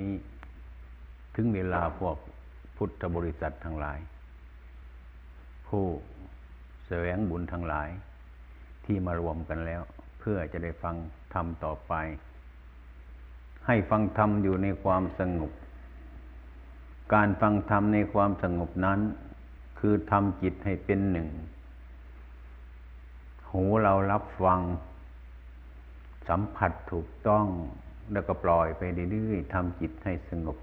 นี้ ถึงเวลาพวกพุทธบริษัททั้งหลาย ผู้แสวงบุญทั้งหลาย ที่มารวมกันแล้ว เพื่อจะได้ฟังธรรมต่อไป ให้ฟังธรรมอยู่ในความสงบ การฟังธรรมในความสงบนั้น คือทำจิตให้เป็นหนึ่ง หูเรารับฟัง สัมผัสถูกต้อง แล้วก็ปล่อยไปเรื่อยๆทำจิตให้สงบ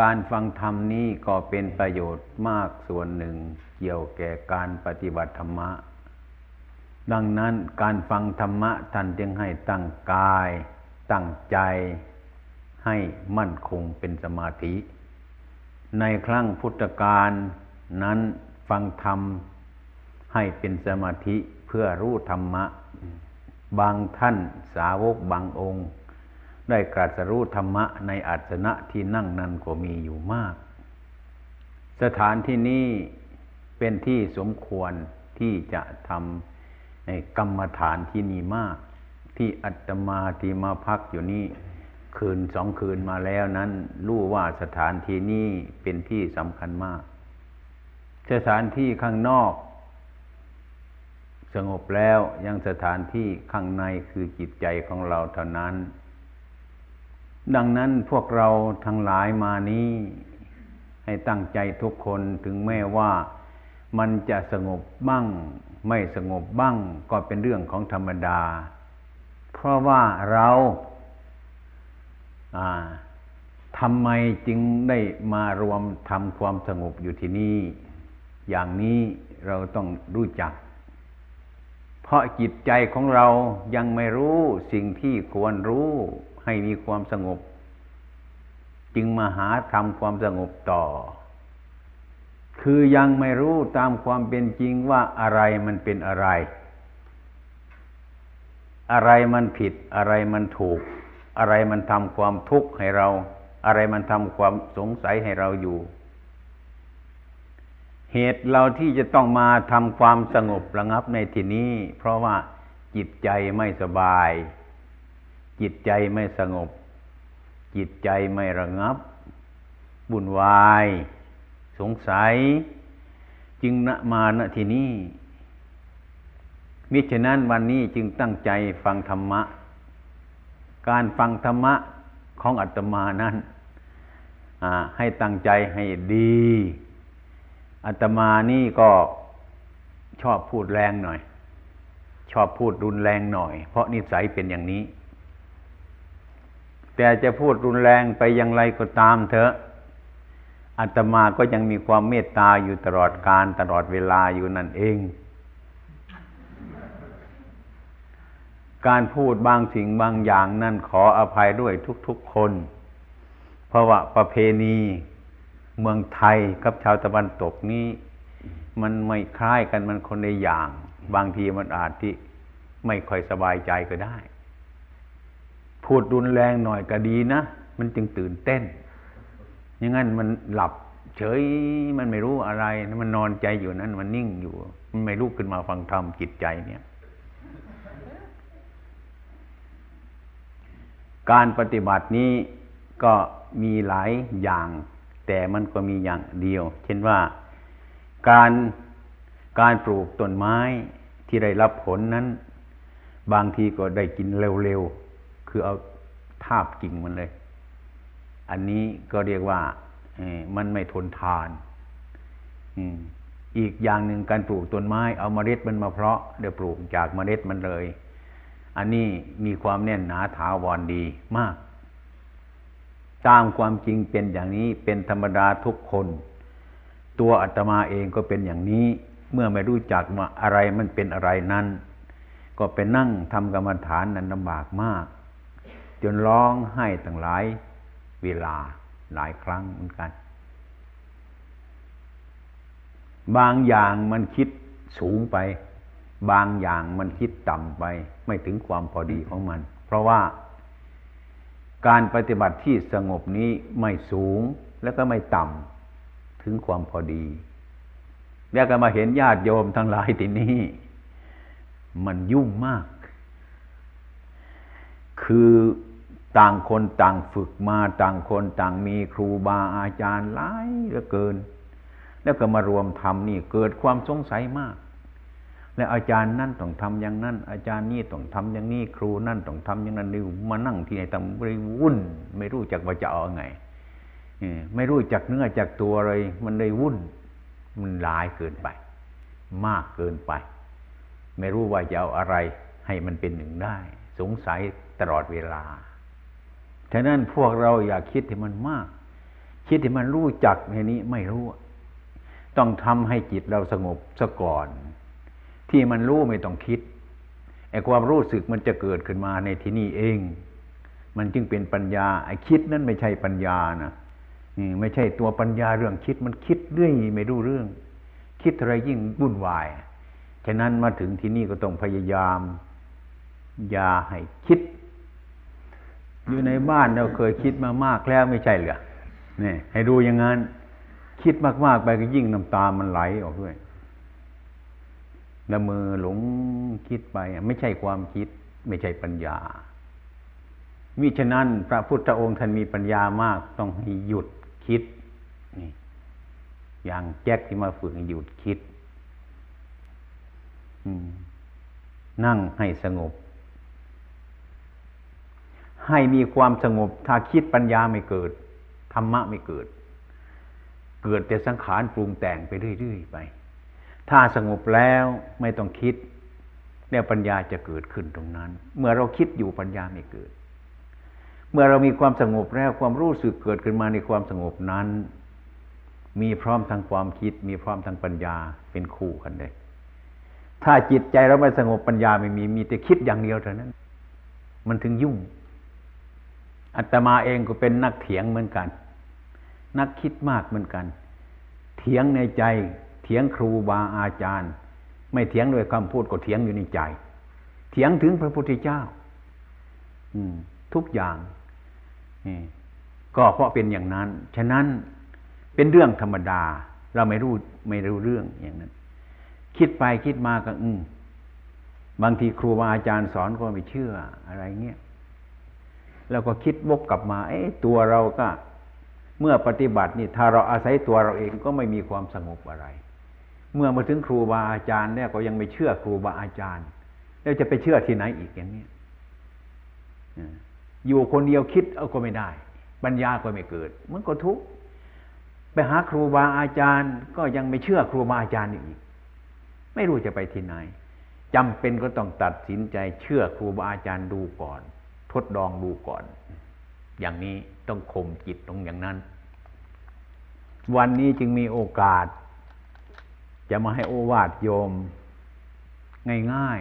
การฟังธรรมนี้ก็เป็นประโยชน์มากส่วนหนึ่งเกี่ยวแก่การปฏิบัติธรรมะ ดังนั้นการฟังธรรมะท่านจึงให้ตั้งกาย ตั้งใจให้มั่นคงเป็นสมาธิ ในครั้งพุทธกาลนั้นฟังธรรมให้เป็นสมาธิเพื่อรู้ธรรมะ บางท่านสาวกบางองค์ ได้กรัสรู้ธรรมะในอาสนะที่นั่งนั้นก็มีอยู่มาก สถานที่นี้เป็นที่สมควรที่จะทำกรรมฐานที่นี่มาก ที่อัตมาที่มาพักอยู่นี่คืนสองคืนมาแล้วนั้นรู้ว่าสถานที่นี้เป็นที่สำคัญมาก สถานที่ข้างนอก สงบแล้วยังสถานที่ข้างในคือจิตใจของเราเท่านั้น ดังนั้นพวกเราทั้งหลายมานี้ ให้ตั้งใจทุกคนถึงแม้ว่ามันจะสงบบ้าง ไม่สงบบ้างก็เป็นเรื่องของธรรมดา เพราะว่าเราทำไมจึงได้มารวมทำความสงบอยู่ที่นี่ อย่างนี้เราต้องรู้จัก เพราะจิตใจของเรายังไม่รู้สิ่งที่ควรรู้ ให้มีความสงบ จึงมาหาทำความสงบต่อ คือยังไม่รู้ตามความเป็นจริงว่าอะไรมันเป็นอะไร อะไรมันผิดอะไรมันถูก อะไรมันทำความทุกข์ให้เรา อะไรมันทำความสงสัยให้เราอยู่ เหตุเราที่จะต้องมาทำความสงบระงับในที่นี้ เพราะว่าจิตใจไม่สบาย จิตใจไม่สงบ จิตใจไม่ระงับ บุญวาย สงสัย จึงณมาณที่นี้มิฉะนั้นวันนี้จึงตั้งใจฟังธรรมะ การฟังธรรมะของอัตมานั้นให้ตั้งใจให้ดีอัตมานี่ก็ชอบพูดแรงหน่อย ชอบพูดรุนแรงหน่อย เพราะนิสัยเป็นอย่างนี้ แต่จะพูดรุนแรงไปอย่างไรก็ตามเถอะอาตมาก็ยังมีความเมตตาอยู่ตลอดการตลอดเวลาอยู่นั่นเอง การพูดบางสิ่งบางอย่างนั่นขออภัยด้วยทุกๆคน เพราะว่าประเพณีเมืองไทยกับชาวตะวันตกนี้ มันไม่คล้ายกันมันคนในอย่าง บางทีมันอาจที่ไม่ค่อยสบายใจก็ได้ พูดรุนแรงหน่อยก็ดีนะ มันจึงตื่นเต้นอย่างนั้นมันหลับเฉยมันไม่รู้อะไร มันนอนใจอยู่นั้น มันนิ่งอยู่ มันไม่ลุกขึ้นมาฟังธรรมจิตใจเนี่ย การปฏิบัตินี้ก็มีหลายอย่าง แต่มันก็มีอย่างเดียว เช่นว่าการการปลูกต้นไม้ที่ได้รับผลนั้น บางทีก็ได้กินเร็ว คือเอาทาบกิ่งมันเลย อันนี้ก็เรียกว่ามันไม่ทนทานอีกอย่างหนึ่งการปลูกต้นไม้ เอาเมล็ดมันมาเพาะเดี๋ยวปลูกจากเมล็ดมันเลย อันนี้มีความแน่นหนาถาวรดีมาก ตามความจริงเป็นอย่างนี้เป็นธรรมดาทุกคน ตัวอาตมาเองก็เป็นอย่างนี้ เมื่อไม่รู้จักว่าอะไรมันเป็นอะไรนั้น ก็ไปนั่งทำกรรมฐานนั้นลำบากมาก จนร้องไห้ตั้งหลายเวลาหลายครั้งเหมือนกัน บางอย่างมันคิดสูงไป บางอย่างมันคิดต่ำไป ไม่ถึงความพอดีของมัน เพราะว่าการปฏิบัติที่สงบนี้ไม่สูงแล้วก็ไม่ต่ำถึงความพอดี แล้วก็มาเห็นญาติโยมทั้งหลายที่นี้มันยุ่งมาก คือ ต่างคนต่างฝึกมาต่างคนต่างมีครูบาอาจารย์หลายเหลือเกิน แล้วก็มารวมทำนี่เกิดความสงสัยมาก แล้วอาจารย์นั่นต้องทำอย่างนั้น อาจารย์นี่ต้องทำอย่างนี้ครูนั่นต้องทำอย่างนั้นนี่มานั่งที่ไหนต้องไปวุ่น ไม่รู้จักว่าจะเอาไงไม่รู้จักเนื้อจักตัวเลย มันเลยวุ่น มันหลายเกินไป มากเกินไป ไม่รู้ว่าจะเอาอะไรให้มันเป็นหนึ่งได้ สงสัยตลอดเวลา ฉะนั้นพวกเราอย่าคิดที่มันมาก คิดที่มันรู้จักในนี้ไม่รู้ ต้องทำให้จิตเราสงบซะก่อน ที่มันรู้ไม่ต้องคิดไอ้ความรู้สึกมันจะเกิดขึ้นมาในที่นี่เอง มันจึงเป็นปัญญาไอ้คิดนั้นไม่ใช่ปัญญานะไม่ใช่ตัวปัญญาเรื่องคิดมันคิดเรื่อยไม่รู้เรื่อง คิดอะไรยิ่งวุ่นวาย ฉะนั้นมาถึงที่นี่ก็ต้องพยายาม อย่าให้คิด อยู่ในบ้านเราเคยคิดมามากแล้วไม่ใช่เหรอนี่ให้ดูอย่างนั้น คิดมากๆไปก็ยิ่งน้ำตามันไหลออกด้วยละมือหลงคิดไปไม่ใช่ความคิด ไม่ใช่ปัญญามิฉะนั้น พระพุทธองค์ท่านมีปัญญามากต้องให้หยุดคิดนี่อย่างแจ็คที่มาฝึกหยุดคิดนั่งให้สงบ ให้มีความสงบ ถ้าคิดปัญญาไม่เกิด ธรรมะไม่เกิด เกิดแต่สังขารปรุงแต่งไปเรื่อยๆไป ถ้าสงบแล้วไม่ต้องคิดแล้วปัญญาจะเกิดขึ้นตรงนั้น เมื่อเราคิดอยู่ปัญญาไม่เกิด เมื่อเรามีความสงบแล้วความรู้สึกเกิดขึ้นมาในความสงบนั้น มีพร้อมทางความคิด มีพร้อมทางปัญญาเป็นคู่กันเลยถ้าจิตใจเราไม่สงบปัญญาไม่มีมีแต่คิดอย่างเดียวเท่านั้น มันถึงยุ่ง อัตมาเองก็เป็นนักเถียงเหมือนกัน นักคิดมากเหมือนกัน เถียงในใจ เถียงครูบาอาจารย์ ไม่เถียงด้วยคำพูดก็เถียงอยู่ในใจ เถียงถึงพระพุทธเจ้าอืมทุกอย่างก็เพราะเป็นอย่างนั้น ฉะนั้นเป็นเรื่องธรรมดา เราไม่รู้ไม่รู้เรื่องอย่างนั้น คิดไปคิดมาก็อืมบางทีครูบาอาจารย์สอนก็ไม่เชื่ออะไรเงี้ย แล้วก็คิดวกกลับมาเอ้ตัวเราก็เมื่อปฏิบัตินี่ถ้าเราอาศัยตัวเราเองก็ไม่มีความสงบอะไร เมื่อมาถึงครูบาอาจารย์เนี่ยก็ยังไม่เชื่อครูบาอาจารย์ แล้วจะไปเชื่อที่ไหนอีกอย่างนี้อยู่คนเดียวคิดเอาก็ไม่ได้ ปัญญาก็ไม่เกิด มันก็ทุกข์ไปหาครูบาอาจารย์ ก็ยังไม่เชื่อครูบาอาจารย์อีก ไม่รู้จะไปที่ไหนจำเป็นก็ต้องตัดสินใจเชื่อครูบาอาจารย์ดูก่อน ทดลองดูก่อน อย่างนี้ต้องข่มจิตตรงอย่างนั้น วันนี้จึงมีโอกาส จะมาให้โอวาทโยม ง่าย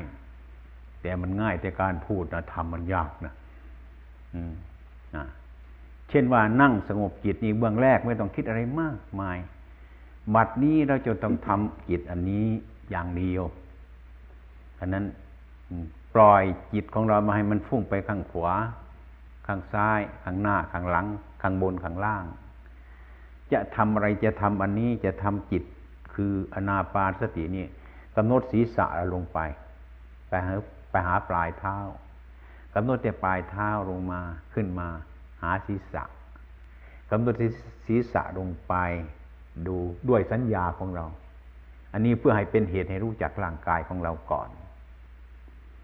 ๆ แต่มันง่ายแต่การพูดนะทำมันยากนะเช่นว่านั่งสงบจิตนี่เบื้องแรกไม่ต้องคิดอะไรมากมายบัดนี้เราจะต้องทำจิตอันนี้อย่างเดียวอันนั้น ปล่อยจิตของเรามาให้มันฟุ้งไปข้างขวา ข้างซ้าย ข้างหน้า ข้างหลัง ข้างบน ข้างล่าง จะทำอะไรจะทำอันนี้จะทำจิตคืออนาปานสตินี่กำหนดศีรษะลงไป ไปหาไปหาปลายเท้ากำหนดแต่ปลายเท้าลงมาขึ้นมาหาศีรษะกำหนดศีรษะลงไป ดูด้วยสัญญาของเรา อันนี้เพื่อให้เป็นเหตุให้รู้จักร่างกายของเราก่อน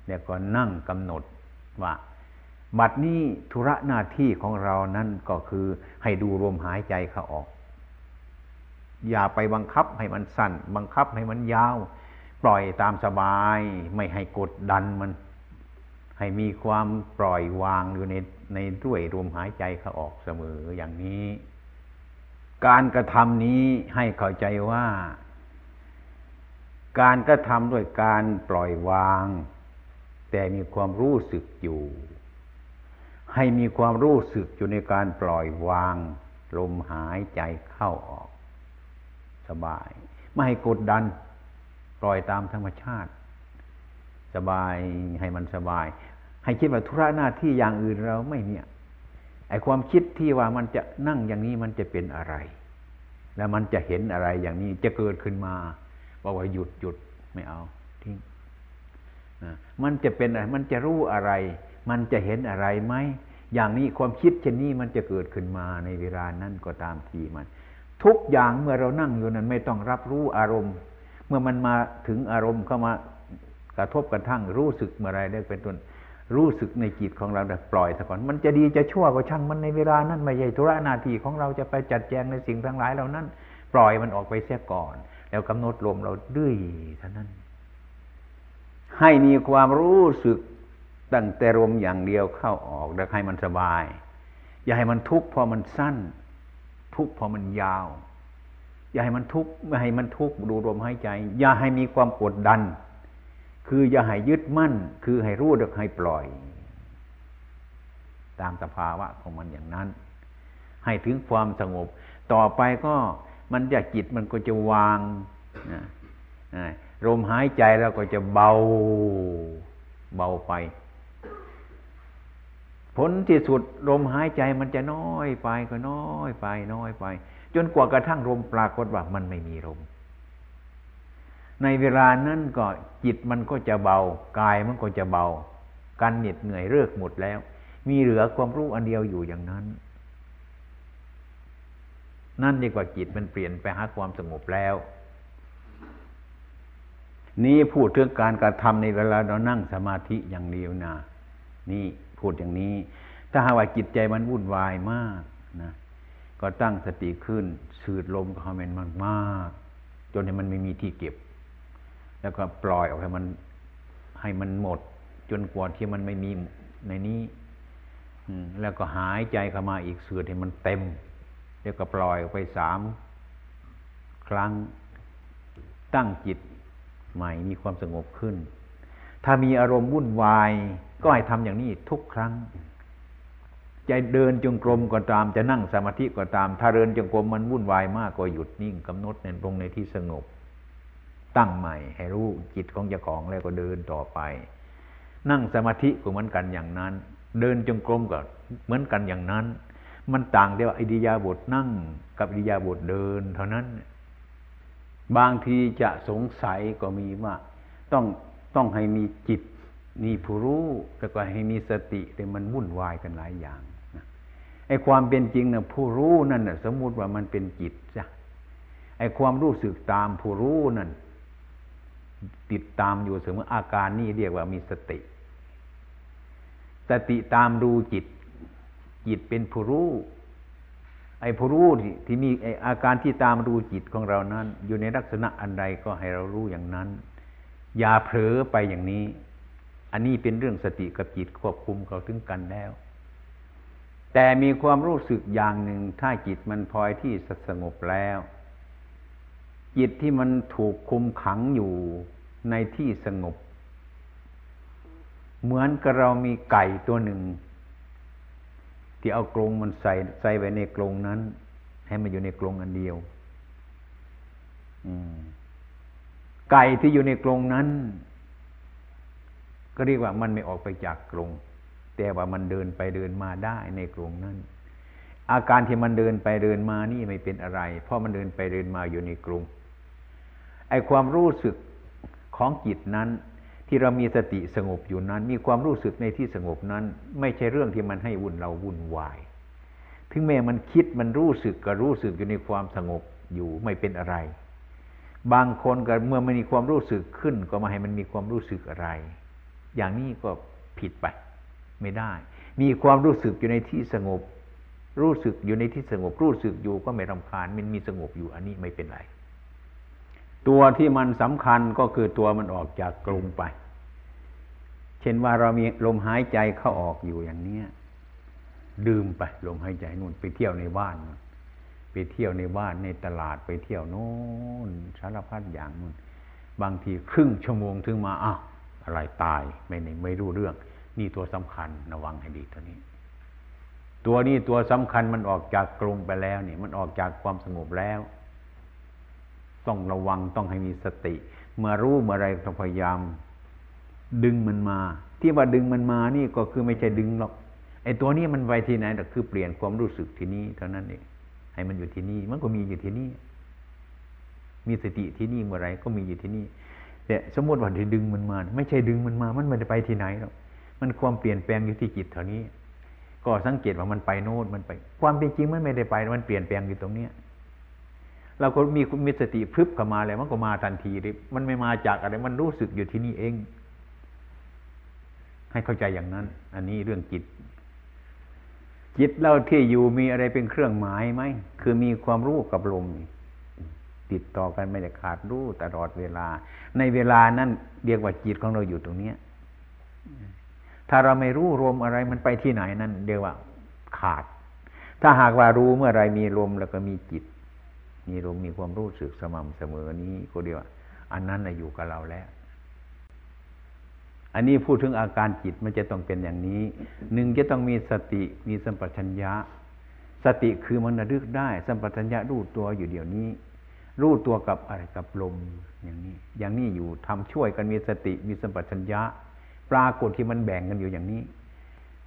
แล้วก็นั่งกำหนดว่าบัดนี้ธุระหน้าที่ของเรานั่นก็คือให้ดูลมหายใจเข้าออก อย่าไปบังคับให้มันสั้น บังคับให้มันยาว ปล่อยตามสบาย ไม่ให้กดดันมัน ให้มีความปล่อยวางอยู่ในในด้วยลมหายใจเข้าออกเสมออย่างนี้ การกระทำนี้ให้เข้าใจว่า การกระทำด้วยการปล่อยวาง แต่มีความรู้สึกอยู่ ให้มีความรู้สึกอยู่ในการปล่อยวางลมหายใจเข้าออก สบาย ไม่ให้กดดัน ปล่อยตามธรรมชาติ สบายให้มันสบาย ให้คิดว่าธุระหน้าที่อย่างอื่นเราไม่เนี่ยไอความคิดที่ว่ามันจะนั่งอย่างนี้มันจะเป็นอะไร แล้วมันจะเห็นอะไรอย่างนี้จะเกิดขึ้นมาบอกว่าหยุดหยุดไม่เอา มันจะเป็นอะไรมันจะรู้อะไร มันจะเห็นอะไรไหมอย่างนี้ความคิดเช่นนี้มันจะเกิดขึ้นมาในเวลานั้นก็ตามทีมัน ทุกอย่างเมื่อเรานั่งอยู่นั้นไม่ต้องรับรู้อารมณ์ เมื่อมันมาถึงอารมณ์เข้ามากระทบกระทั่งรู้สึกเมื่อไรได้เป็นต้นรู้สึกในจิตของเราแต่ปล่อยซะก่อน มันจะดีจะชั่วก็ช่างมันในเวลานั้นไม่ใช่ธุระนาทีของเราจะไปจัดแจงในสิ่งทั้งหลายเหล่านั้น ปล่อยมันออกไปเสียก่อน แล้วกำหนดลมเราดื้อเท่านั้น ให้มีความรู้สึกตั้งแต่ลมอย่างเดียวเข้าออกแล้วให้มันสบาย อย่าให้มันทุกข์พอมันสั้น ทุกข์พอมันยาว อย่าให้มันทุกข์ไม่ให้มันทุกข์ดูลมหายใจ อย่าให้มีความกดดัน คืออย่าให้ยึดมั่น คือให้รู้เด็กให้ปล่อย ตามสภาวะของมันอย่างนั้น ให้ถึงความสงบ ต่อไปก็มันจะจิตมันก็จะวาง ลมหายใจแล้วก็จะเบาเบาไป ผลที่สุดลมหายใจมันจะน้อยไปก็น้อยไป น้อยไป จนกว่ากระทั่งลมปรากฏว่ามันไม่มีลม ในเวลานั้นก็จิตมันก็จะเบากายมันก็จะเบา การเหน็ดเหนื่อยเลิกหมดแล้ว มีเหลือความรู้อันเดียวอยู่อย่างนั้น นั่นดีกว่าจิตมันเปลี่ยนไปหาความสงบแล้ว นี่พูดเรื่องการกระทำในเวลาเรานั่งสมาธิอย่างเดียวนะนี่พูดอย่างนี้ ถ้าหากว่าจิตใจมันวุ่นวายมากนะก็ตั้งสติขึ้นสูดลมเข้ามันมากๆจนให้มันไม่มีที่เก็บ แล้วก็ปล่อยออกให้มันให้มันหมด จนกว่าที่มันไม่มีในนี้แล้วก็หายใจเข้ามาอีกสือให้มันเต็ม แล้วก็ปล่อยออกไปสามครั้งตั้งจิต ใหม่มีความสงบขึ้น ถ้ามีอารมณ์วุ่นวาย ก็ให้ทำอย่างนี้ทุกครั้งจะเดินจงกรมก็ตาม จะนั่งสมาธิก็ตาม ถ้าเดินจงกรมมันวุ่นวายมากก็หยุดนิ่งกำหนดในตรงในที่สงบ ตั้งใหม่ ให้รู้จิตของเจ้าของแล้วก็เดินต่อไป นั่งสมาธิก็เหมือนกันอย่างนั้น เดินจงกรมก็เหมือนกันอย่างนั้น มันต่างแต่ว่าอิริยาบถนั่งกับอิริยาบถเดิน เท่านั้น บางทีจะสงสัยก็มีว่าต้องต้องให้มีจิตมีผู้รู้แล้วก็ให้มีสติแต่มันวุ่นวายกันหลายอย่างไอ้ความเป็นจริงนะผู้รู้นั่นนะสมมุติว่ามันเป็นจิตจ้ะไอ้ความรู้สึกตามผู้รู้นั่นติดตามอยู่เสมออาการนี้เรียกว่ามีสติสติตามดูจิต จิตเป็นผู้รู้ ไอ้ผู้รู้ที่มีไอ้อาการที่ตามดูจิตของเรานั้น อยู่ในลักษณะอันใดก็ให้เรารู้อย่างนั้น อย่าเผลอไปอย่างนี้ อันนี้เป็นเรื่องสติกับจิตควบคุมเขาถึงกันแล้ว แต่มีความรู้สึกอย่างหนึ่งถ้าจิตมันพลอยที่สงบแล้ว จิตที่มันถูกคุมขังอยู่ในที่สงบ เหมือนกับเรามีไก่ตัวหนึ่ง ที่เอากรงมันใส่ใส่ไว้ในกรงนั้น ให้มันอยู่ในกรงอันเดียวไก่ที่อยู่ในกรงนั้น ก็เรียกว่ามันไม่ออกไปจากกรงแต่ว่ามันเดินไปเดินมาได้ในกรงนั้น อาการที่มันเดินไปเดินมานี่ไม่เป็นอะไร เพราะมันเดินไปเดินมาอยู่ในกรงไอความรู้สึกของจิตนั้น ที่เรามีสติสงบอยู่นั้น มีความรู้สึกในที่สงบนั้น ไม่ใช่เรื่องที่มันให้วุ่นเราวุ่นวาย ถึงแม้มันคิดมันรู้สึกก็รู้สึกอยู่ในความสงบอยู่ไม่เป็นอะไร บางคนก็เมื่อมันมีความรู้สึกขึ้น ก็มาให้มันมีความรู้สึกอะไร อย่างนี้ก็ผิดไป ไม่ได้ มีความรู้สึกอยู่ในที่สงบ รู้สึกอยู่ในที่สงบ รู้สึกอยู่ก็ไม่รำคาญ มันมีสงบอยู่อันนี้ไม่เป็นไรตัวที่มันสำคัญก็คือตัวมันออกจากกลุ่มไป เช่นว่าเรามีลมหายใจเข้าออกอยู่อย่างเนี้ยดื่มไปลมหายใจนู่นไปเที่ยวในบ้านไปเที่ยวในบ้านในตลาดไปเที่ยวโน่นสารพัดอย่างนู่นบางทีครึ่งชั่วโมงถึงมาอ้าวอะไรตายไม่ไม่รู้เรื่อง นี่ตัวสำคัญระวังให้ดีตัวนี้ ตัวนี้ตัวสำคัญมันออกจากกรงไปแล้วนี่มันออกจากความสงบแล้ว ต้องระวังต้องให้มีสติ เมื่อรู้เมื่อไรต้องพยายาม ดึงมันมา ที่ว่าดึงมันมานี่ก็คือไม่ใช่ดึงหรอกไอ้ตัวนี้มันไปที่ไหนแต่คือเปลี่ยนความรู้สึกที่นี่เท่านั้นเองให้มันอยู่ที่นี่มันก็มีอยู่ที่นี่ มีสติที่นี่เมื่อไรก็มีอยู่ที่นี่แต่สมมติว่าจะดึงมันมา ไม่ใช่ดึงมันมา มันไม่ได้ไปที่ไหนหรอกมันความเปลี่ยนแปลงอยู่ที่จิตเท่านี้ ก็สังเกตว่ามันไปโน่นมันไป ความเป็นจริงมันไม่ได้ไป มันเปลี่ยนแปลงอยู่ตรงเนี้ยเราก็มีมีสติพรึบเข้ามาแล้วมันก็มาทันทีเลยมันไม่มาจากอะไร มันรู้สึกอยู่ที่นี่เอง ให้เข้าใจอย่างนั้น อันนี้เรื่องจิต จิตเราที่อยู่มีอะไรเป็นเครื่องหมายไหม คือมีความรู้กับลมติดต่อกันไม่ได้ขาดรู้ตลอดเวลา ในเวลานั้นเรียกว่าจิตของเราอยู่ตรงเนี้ยถ้าเราไม่รู้ลมอะไรมันไปที่ไหนนั่นเรียกว่า ขาด ถ้าหากว่ารู้เมื่อไรมีลมแล้วก็มีจิต มีลมมีความรู้สึกสม่ำเสมอนี้ก็เรียกว่า อันนั้นอยู่กับเราแล้ว อันนี้พูดถึงอาการจิตมันจะต้องเป็นอย่างนี้หนึ่งจะต้องมีสติมีสัมปชัญญะ สติคือมันระลึกได้ สัมปชัญญะรู้ตัวอยู่เดี๋ยวนี้ รู้ตัวกับอะไรกับลมอย่างนี้ อย่างนี้อยู่ทำช่วยกันมีสติมีสัมปชัญญะ ปรากฏที่มันแบ่งกันอยู่อย่างนี้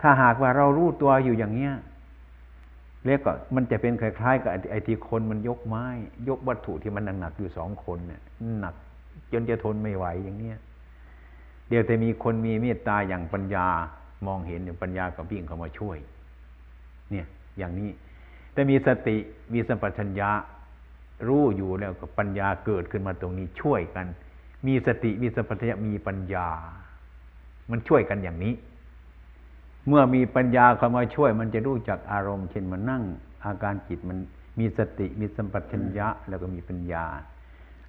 ถ้าหากว่าเรารู้ตัวอยู่อย่างเนี้ยเรียกก็มันจะเป็นคล้ายๆกับไอ้ที่คนมันยกไม้ ยกวัตถุที่มันหนักๆอยู่สองคนเนี่ยหนัก จนจะทนไม่ไหวอย่างเนี้ย เดี๋ยวแต่มีคนมีเมตตาอย่างปัญญามองเห็นอย่างปัญญากับวิ่งเข้ามาช่วย เนี่ยอย่างนี้ แต่มีสติมีสัมปชัญญะรู้อยู่แล้วกับปัญญาเกิดขึ้นมาตรงนี้ช่วยกัน มีสติมีสัมปชัญญะมีปัญญา มันช่วยกันอย่างนี้ เมื่อมีปัญญาเข้ามาช่วย มันจะรู้จักอารมณ์เช่นมันนั่ง อาการจิตมันมีสติมีสัมปชัญญะแล้วก็มีปัญญา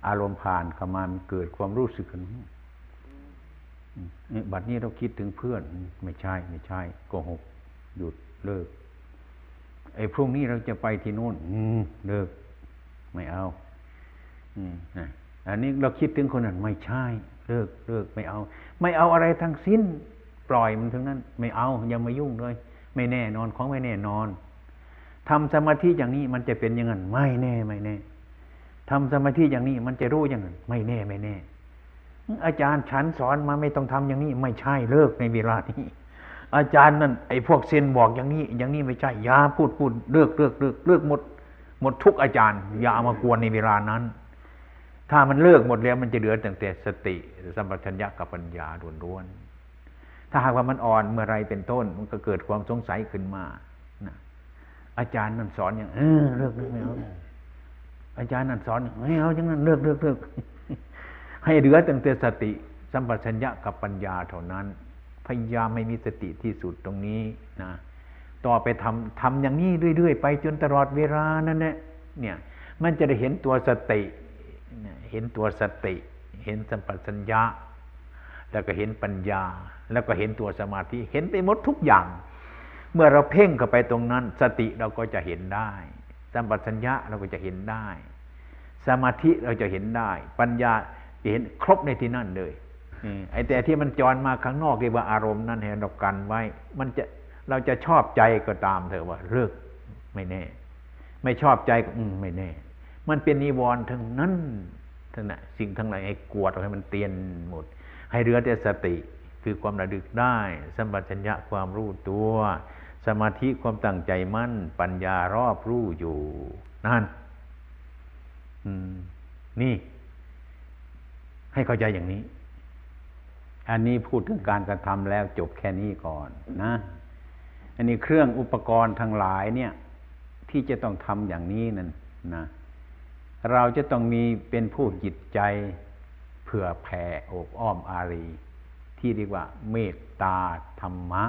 อารมณ์ผ่านเข้ามามันเกิดความรู้สึกกัน บัดนี้เราคิดถึงเพื่อน ไม่ใช่ ไม่ใช่โกหก หยุดเลิก ไอ้พรุ่งนี้เราจะไปที่โน่นเลิก ไม่เอาอันนี้เราคิดถึงคนนั้นไม่ใช่ เลิกเลิกไม่เอา ไม่เอาอะไรทั้งสิ้น ปล่อยมันทั้งนั้น ไม่เอาอย่ามายุ่งเลย ไม่แน่นอนของไม่แน่นอนทำสมาธิอย่างนี้มันจะเป็นอย่างนั้นไม่แน่ไม่แน่ทำสมาธิอย่างนี้มันจะรู้อย่างนั้นไม่แน่ไม่แน่ อาจารย์ฉันสอนมาไม่ต้องทำอย่างนี้ไม่ใช่เลิกในเวลานี้อาจารย์นั่นไอ้พวกเซนบอกอย่างนี้ อย่างนี้ไม่ใช่ยาพูดพูดเลิกเลิกเลิกเลิกหมด หมดทุกอาจารย์ อย่าเอามากวนในเวลานั้น ถ้ามันเลิกหมดแล้วมันจะเหลือแต่แต่สติสัมปชัญญะกับปัญญาล้วนๆถ้าหากว่ามันอ่อนเมื่อไรเป็นต้น มันก็เกิดความสงสัยขึ้นมานะอาจารย์นั่นสอนอย่างเออเลิกเลิกไม่เอาอาจารย์นั่นสอนไม่เอาอย่างนั้นเลิกเลิกเลิก ให้เหลือตั้งแต่สติสัมปชัญญะกับปัญญาเท่านั้น พยายามไม่มีสติที่สุดตรงนี้นะต่อไปทำทำอย่างนี้เรื่อย ๆ ไปจนตลอดเวลานั่นแหละเนี่ยมันจะได้เห็นตัวสติเห็นตัวสติ เห็นสัมปชัญญะ แล้วก็เห็นปัญญา แล้วก็เห็นตัวสมาธิเห็นไปหมดทุกอย่าง เมื่อเราเพ่งเข้าไปตรงนั้น สติเราก็จะเห็นได้ สัมปชัญญะเราก็จะเห็นได้ สมาธิเราจะเห็นได้ ปัญญา เห็นครบในที่นั่นเลยไอ้แต่ที่มันจรมาข้างนอกเรียกว่าอารมณ์นั่นให้เรากันไว้ มันจะเราจะชอบใจก็ตามเถอะว่าเลิกไม่แน่ ไม่ชอบใจก็อืมไม่แน่ มันเป็นนิวรณ์ทั้งนั้นทั้งนั้นสิ่งทั้งหลายให้กวดให้มันเตียนหมด ให้เรือแต่สติคือความระลึกได้ สัมปชัญญะความรู้ตัว สมาธิความตั้งใจมั่น ปัญญารอบรู้อยู่ นั่นนี่ ให้เข้าใจอย่างนี้ อันนี้พูดถึงการกระทำแล้วจบแค่นี้ก่อนนะ อันนี้เครื่องอุปกรณ์ทั้งหลายเนี่ย ที่จะต้องทำอย่างนี้นั่นนะ เราจะต้องมีเป็นผู้จิตใจเผื่อแผ่อบอ้อมอารี ที่เรียกว่า เมตตาธรรมะ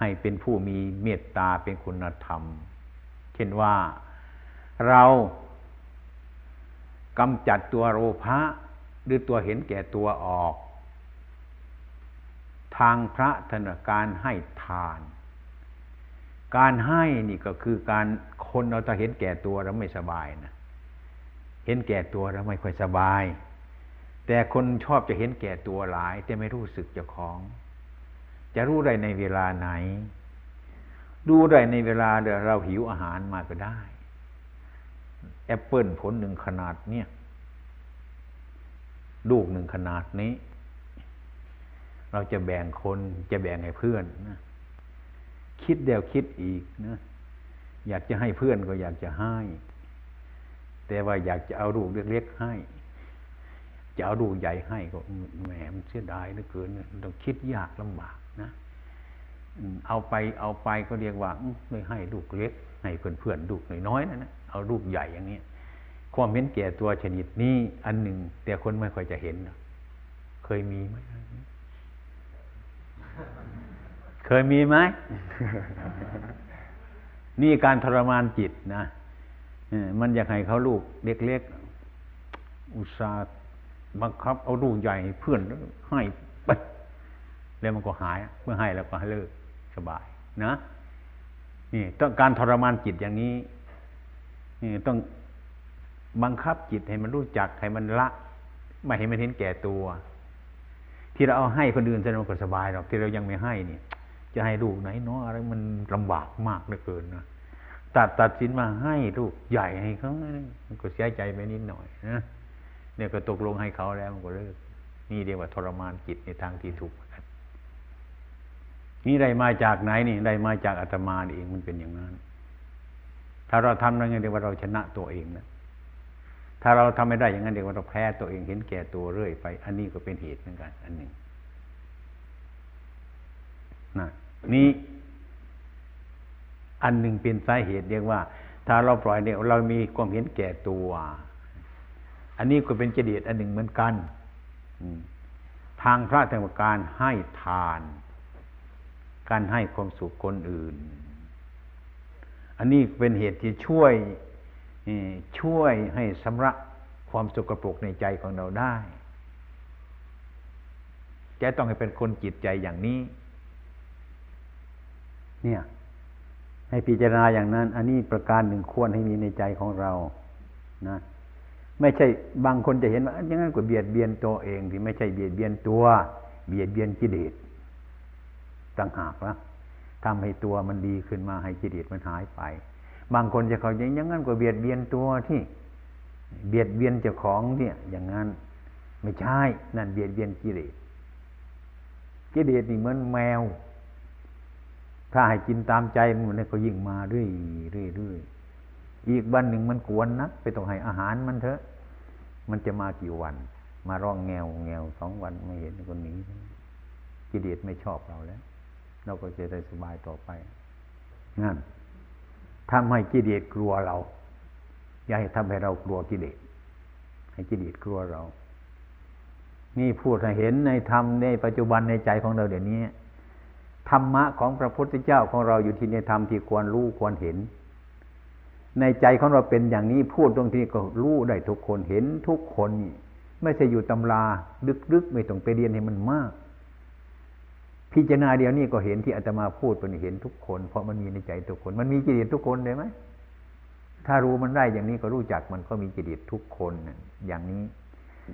ให้เป็นผู้มีเมตตาเป็นคุณธรรม เช่นว่าเรากำจัดตัวโลภะ หรือตัวเห็นแก่ตัวออก ทางพระธนการให้ทาน การให้นี่ก็คือการคนเราถ้าเห็นแก่ตัวแล้วไม่สบายนะเห็นแก่ตัวแล้วไม่ค่อยสบาย แต่คนชอบจะเห็นแก่ตัวหลาย แต่ไม่รู้สึกเจ้าของ จะรู้ได้ในเวลาไหน ดูได้ในเวลาเราหิวอาหารมาก็ได้ แอปเปิลผลหนึ่งขนาดเนี้ย ลูกหนึ่งขนาดนี้ เราจะแบ่งคนจะแบ่งให้เพื่อนนะคิดเดียวคิดอีกนะอยากจะให้เพื่อนก็อยากจะให้ แต่ว่าอยากจะเอาลูกเล็กๆให้ จะเอาลูกใหญ่ให้ก็แหมมันเสียดายเหลือเกินต้องคิดยากลำบากนะเอาไปเอาไปก็เรียกว่าไม่ให้ลูกเล็ก ให้เพื่อนเพื่อนลูกน้อยๆนั่นนะเอาลูกใหญ่อย่างนี้ ความเห็นแก่ตัวชนิดนี้อันหนึ่ง แต่คนไม่ค่อยจะเห็น เคยมีไหมเคยมีไหมนี่การทรมานจิตนะมันอยากให้เขาลูกเล็กๆอุตส่าห์บังคับ เอาลูกใหญ่เพื่อนให้ไปแล้วมันก็หายเมื่อให้แล้วก็ให้เลิกสบายนะนี่ต้องการทรมานจิตอย่างนี้นี่ต้อง บังคับจิตให้มันรู้จักให้มันละ ไม่ให้มันเห็นแก่ตัว ที่เราเอาให้คนอื่นแสดงว่าสบายหรอกที่เรายังไม่ให้นี่จะให้ลูกไหนเนาะอะไรมันลำบากมากเหลือเกินนะตัดตัดสินมาให้ลูกใหญ่ให้เขามันก็เสียใจไปนิดหน่อยนะเนี่ยก็ตกลงให้เขาแล้วมันก็เลิกนี่เรียกว่าทรมานจิตในทางที่ถูกนี่ได้มาจากไหนนี่ได้มาจากอาตมาเองมันเป็นอย่างนั้น ถ้าเราทำอะไรเงี้ยเรียกว่าเราชนะตัวเองนะ ถ้าเราทำไม่ได้อย่างนั้นเรียกว่าเราแพ้ตัวเองเห็นแก่ตัวเรื่อยไป อันนี้ก็เป็นเหตุเหมือนกัน อันหนึ่งนะนี่อันหนึ่งเป็นสาเหตุเรียกว่า ถ้าเราปล่อยเนี่ยเรามีความเห็นแก่ตัว อันนี้ก็เป็นเจดีย์อันหนึ่งเหมือนกันทางพระธรรมการให้ทาน การให้ความสุขคนอื่น อันนี้เป็นเหตุที่ช่วย ช่วยให้สำระความสกปรกในใจของเราได้จะต้องให้เป็นคนจิตใจอย่างนี้ เนี่ย ให้พิจารณาอย่างนั้น อันนี้ประการหนึ่งควรให้มีในใจของเรา นะ ไม่ใช่บางคนจะเห็นว่าอย่างนั้นก็เบียดเบียนตัวเองที่ไม่ใช่เบียดเบียนตัว เบียดเบียนกิเลสต่างหากละทำให้ตัวมันดีขึ้นมาให้กิเลสมันหายไป บางคนจะเขาอย่างนั้นก็เบียดเบียนตัวที่เบียดเบียนเจ้าของเนี่ย อย่างนั้นไม่ใช่นั่นเบียดเบียนกิเลสกิเลสนี่เหมือนแมว ถ้าให้กินตามใจมันเนี่ยก็ยิ่งมาเรื่อยเรื่อยเรื่อยอีกวันหนึ่งมันกวนนักไปต้องให้อาหารมันเถอะ มันจะมากี่วัน มาร้องแงวแงวสองวันไม่เห็นคนนี้กิเลสไม่ชอบเราแล้ว เราก็จะได้สบายต่อไปนั่น ทำให้กิเลสกลัวเรา อย่าให้ทำให้เรากลัวกิเลสให้กิเลสกลัวเรา นี่พูดให้เห็นในธรรมในปัจจุบันในใจของเราเดี๋ยวนี้ธรรมะของพระพุทธเจ้าของเราอยู่ที่ในธรรมที่ควรรู้ควรเห็น ในใจของเราเป็นอย่างนี้พูดตรงที่ก็รู้ได้ทุกคนเห็นทุกคนนี่ไม่ใช่อยู่ตำราลึกๆ ไม่ต้องไปเรียนให้มันมาก พิจารณาเดียวนี้ก็เห็นที่อาตมาพูดเป็นเห็นทุกคน เพราะมันมีในใจทุกคน มันมีจิตทุกคนเลยไหมถ้ารู้มันได้อย่างนี้ก็รู้จักมันก็มีกิเลสทุกคนอย่างนี้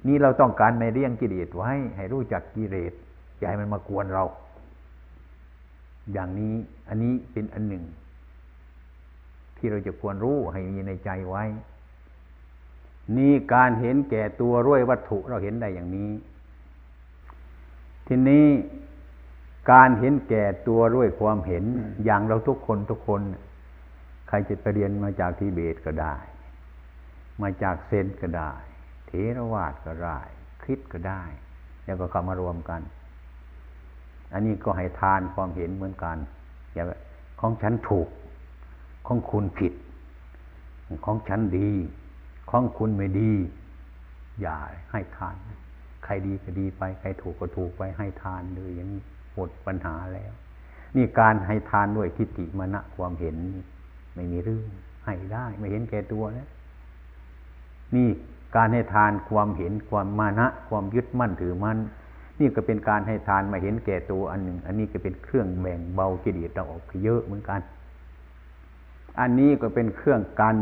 นี่เราต้องการในเรื่องกิเลสไว้ ให้รู้จักกิเลสอย่าให้มันมากวนเรา อย่างนี้อันนี้เป็นอันหนึ่ง ที่เราจะควรรู้ให้มีในใจไว้ นี่การเห็นแก่ตัวร้วยวัตถุเราเห็นได้อย่างนี้ ทีนี้ การเห็นแก่ตัวด้วยความเห็นอย่างเราทุกคนทุกคน ใครจะไปเรียนมาจากทิเบตก็ได้ มาจากเซนก็ได้ เทรวาสก็ได้คริสก็ได้ แล้วก็เข้ามารวมกัน อันนี้ก็ให้ทานความเห็นเหมือนกันอย่าของฉันถูก ของคุณผิด ของฉันดี ของคุณไม่ดี อย่าให้ทาน ใครดีก็ดีไป ใครถูกก็ถูกไปให้ทานเลยอย่างนี้ หมดปัญหาแล้ว นี่การให้ทานด้วยทิฏฐิมณะความเห็นไม่มีเรื่องให้ได้ไม่เห็นแก่ตัวแล้วนี่การให้ทานความเห็นความมานะ ความยึดมั่นถือมั่นนี่ก็เป็นการให้ทานมาเห็นแก่ตัวอันหนึ่ง อันนี้ก็เป็นเครื่องแบ่งเบากิเลสเราออกเยอะเหมือนกัน อันนี้ก็เป็นเครื่องกัน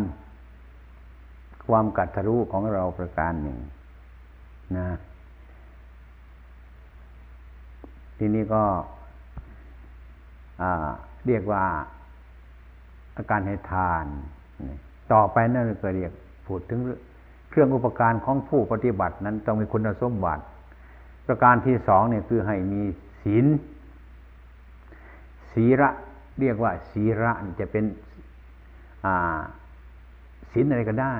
ความกัดทะลุของเราประการหนึ่งนะ ทีนี้ก็เรียกว่าอาการให้ทาน ต่อไปนั่นก็เรียกพูดถึงเครื่องอุปการของผู้ปฏิบัตินั้นต้องมีคุณสมบัติ ประการที่สองเนี่ยคือให้มีศีลศีระเรียกว่าศีระจะเป็นศีลอะไรก็ได้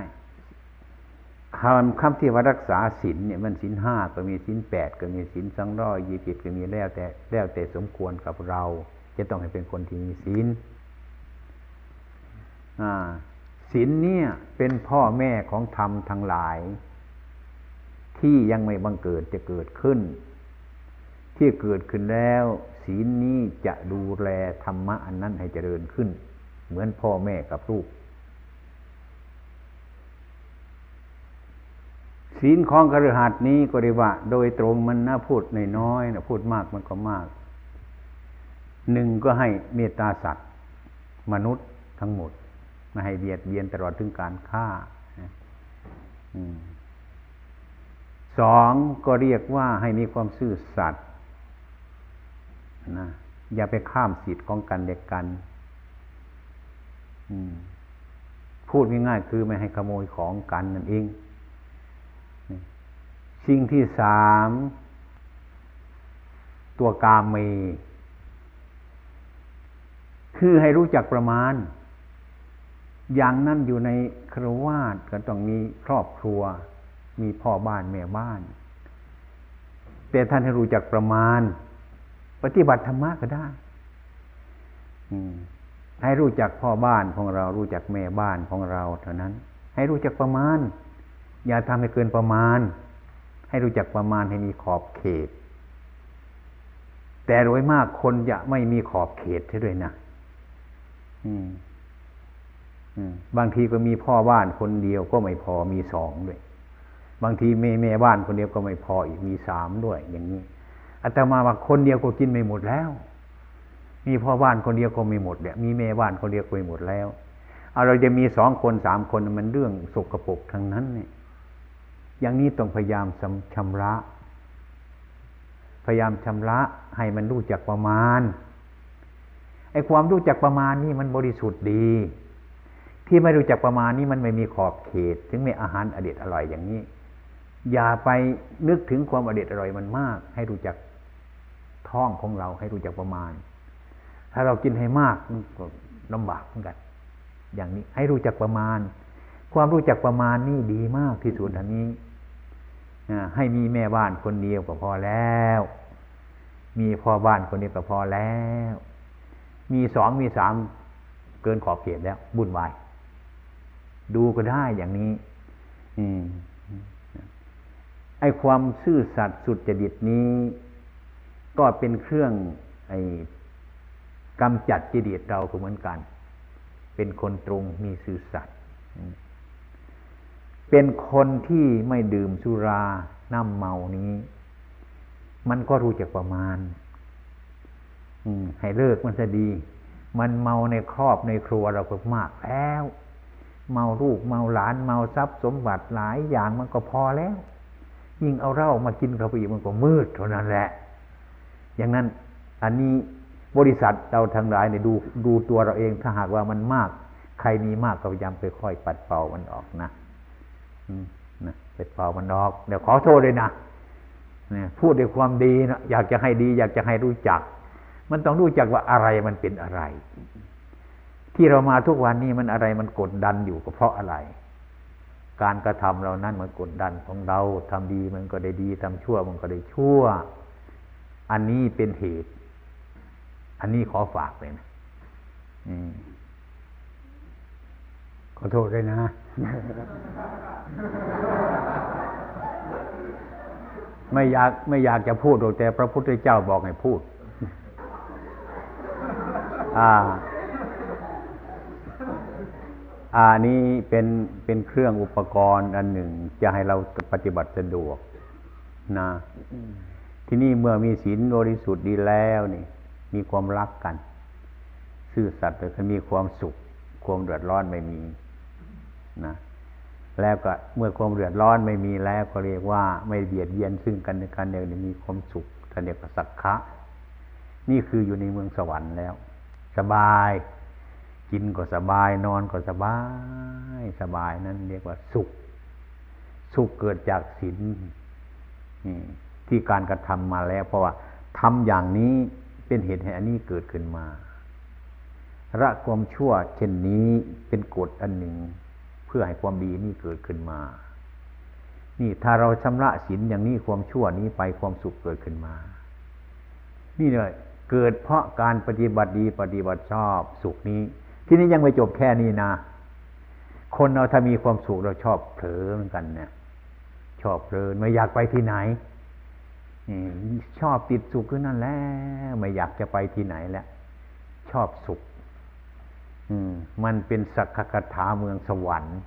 คำคำที่ว่ารักษาศีลเนี่ยมันศีลห้าก็มีศีลแปดก็มีศีลสองร้อยยี่สิบก็มีแล้วแต่แล้วแต่สมควรกับเรา จะต้องให้เป็นคนที่มีศีลศีลเนี่ยเป็นพ่อแม่ของธรรมทั้งหลาย ที่ยังไม่บังเกิดจะเกิดขึ้น ที่เกิดขึ้นแล้ว ศีลนี้จะดูแลธรรมะอันนั้นให้เจริญขึ้น เหมือนพ่อแม่กับลูก ศีลของกระหัสนี้ก็เรียกว่า โดยตรงมันน่าพูดในน้อยนะพูดมากมันก็มากหนึ่งก็ให้เมตตาสัตว์ มนุษย์ทั้งหมดไม่ให้เบียดเบียนตลอดถึงการฆ่าสองก็เรียกว่าให้มีความซื่อสัตย์นะอย่าไปข้ามสิทธิ์ของกันเด็กกันพูดง่ายๆคือไม่ให้ขโมยของกันนั่นเอง สิ่งที่สามตัวกามเม คือให้รู้จักประมาณ อย่างนั้นอยู่ในครวาสก็ต้องมีครอบครัว มีพ่อบ้านแม่บ้าน แต่ท่านให้รู้จักประมาณ ปฏิบัติธรรมะก็ได้ให้รู้จักพ่อบ้านของเรา รู้จักแม่บ้านของเรา เท่านั้น ให้รู้จักประมาณ อย่าทำให้เกินประมาณ ให้รู้จักประมาณให้มีขอบเขต แต่โดยมากคนจะไม่มีขอบเขตใช่ด้วยนะบางทีก็มีพ่อบ้านคนเดียวก็ไม่พอมีสองด้วย บางทีแม่แม่บ้านคนเดียวก็ไม่พออีกมีสามด้วย อย่างนี้อาตมาว่าคนเดียวก็กินไม่หมดแล้ว มีพ่อบ้านคนเดียวก็ไม่หมดเนี่ยมีแม่บ้านคนเดียวก็ไม่หมดแล้วเอาเราจะมีสองคนสามคนมันเรื่องสกรปรกทั้งนั้นเนี่ย อย่างนี้ต้องพยายามชำระ พยายามชำระให้มันรู้จักประมาณไอ้ความรู้จักประมาณนี่มันบริสุทธิ์ดี ที่ไม่รู้จักประมาณนี่มันไม่มีขอบเขต ถึงมีอาหารอเด็ดอร่อยอย่างนี้ อย่าไปนึกถึงความอเด็ดอร่อยมันมาก ให้รู้จักท้องของเราให้รู้จักประมาณ ถ้าเรากินให้มากมันก็ลำบากเหมือนกัน อย่างนี้ให้รู้จักประมาณ ความรู้จักประมาณนี่ดีมากที่สุดอันนี้ ให้มีแม่บ้านคนเดียวก็พอแล้ว มีพ่อบ้านคนเดียวก็พอแล้ว มีสองมีสามเกินขอบเขตแล้วบุญวาย ดูก็ได้อย่างนี้ไอ้ความซื่อสัตย์สุดจริตนี้ ก็เป็นเครื่องไอ้กำจัดจิตเราก็เหมือนกัน เป็นคนตรงมีซื่อสัตย์ เป็นคนที่ไม่ดื่มสุราน้ำเมานี้ มันก็รู้จักประมาณให้เลิกมันจะดี มันเมาในครอบในครัวเราก็มากแล้ว เมาลูกเมาหลานเมาทรัพย์สมบัติหลายอย่างมันก็พอแล้ว ยิ่งเอาเหล้ามากินเข้าไปอีกมันก็มืดเท่านั้นแหละ อย่างนั้นอันนี้บริษัทเราทั้งหลายเนี่ยดูดูตัวเราเองถ้าหากว่ามันมาก ใครมีมากก็พยายามค่อยๆปัดเป่ามันออกนะ นะไปเป่ามันออก เดี๋ยวขอโทษเลยนะเนี่ยพูดด้วยความดีนะอยากจะให้ดี อยากจะให้รู้จัก มันต้องรู้จักว่าอะไรมันเป็นอะไร ที่เรามาทุกวันนี้มันอะไรมันกดดันอยู่ก็เพราะอะไร การกระทำเรานั้นมันกดดันของเราทำดีมันก็ได้ดีทำชั่วมันก็ได้ชั่ว อันนี้เป็นเหตุ อันนี้ขอฝากเลยนะขอโทษด้วยนะ ไม่อยากไม่อยากจะพูดแต่พระพุทธเจ้าบอกให้พูด อ่า อ่านี้เป็นเป็นเครื่องอุปกรณ์อันหนึ่ง จะให้เราปฏิบัติสะดวกนะที่นี่เมื่อมีศีลบริสุทธิ์ดีแล้วนี่มีความรักกัน ซื่อสัตย์แต่มีความสุข ความเดือดร้อนไม่มี นะแล้วก็เมื่อความเดือดร้อนไม่มีแล้วก็เรียกว่าไม่เบียดเบียนซึ่งกันและกันเดียวมีความสุขท่านเรียกว่าสักขะนี่คืออยู่ในเมืองสวรรค์แล้ว สบาย กินก็สบายนอนก็สบาย สบายนั้นเรียกว่าสุข สุขเกิดจากศีลที่การกระทำมาแล้ว เพราะว่าทำอย่างนี้เป็นเหตุให้อันนี้เกิดขึ้นมา ละความชั่วเช่นนี้เป็นกฎอันหนึ่ง พื่อให้ความดีนี่เกิดขึ้นมา นี่ถ้าเราชำระศีลอย่างนี้ความชั่วนี้ไปความสุขเกิดขึ้นมา นี่เลยเกิดเพราะการปฏิบัติดีปฏิบัติชอบสุขนี้ ที่นี้ยังไม่จบแค่นี้นะ คนเราถ้ามีความสุขเราชอบเผลอเหมือนกันเนี่ยชอบเพลินไม่อยากไปที่ไหนชอบติดสุขก็นั่นแหละไม่อยากจะไปที่ไหนแล้วชอบสุข มันเป็นสักคถาเมืองสวรรค์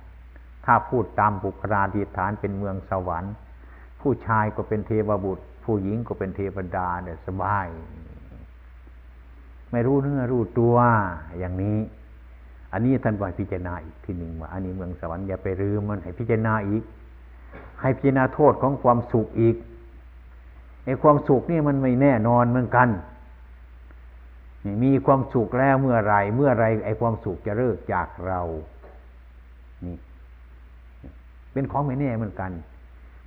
ถ้าพูดตามบุคลาธิฐานเป็นเมืองสวรรค์ ผู้ชายก็เป็นเทวบุตร ผู้หญิงก็เป็นเทวดาเนี่ยสบาย ไม่รู้เนื้อรู้ตัวอย่างนี้ อันนี้ท่านบอกพิจารณาอีกทีหนึ่งว่าอันนี้เมืองสวรรค์อย่าไปลืมมันให้พิจารณาอีก ให้พิจารณาโทษของความสุขอีกไอ้ความสุขนี่มันไม่แน่นอนเหมือนกัน มีความสุขแล้วเมื่อไรเมื่อไรไอ้ความสุขจะเลิกจากเรานี่เป็นของไม่แน่เหมือนกัน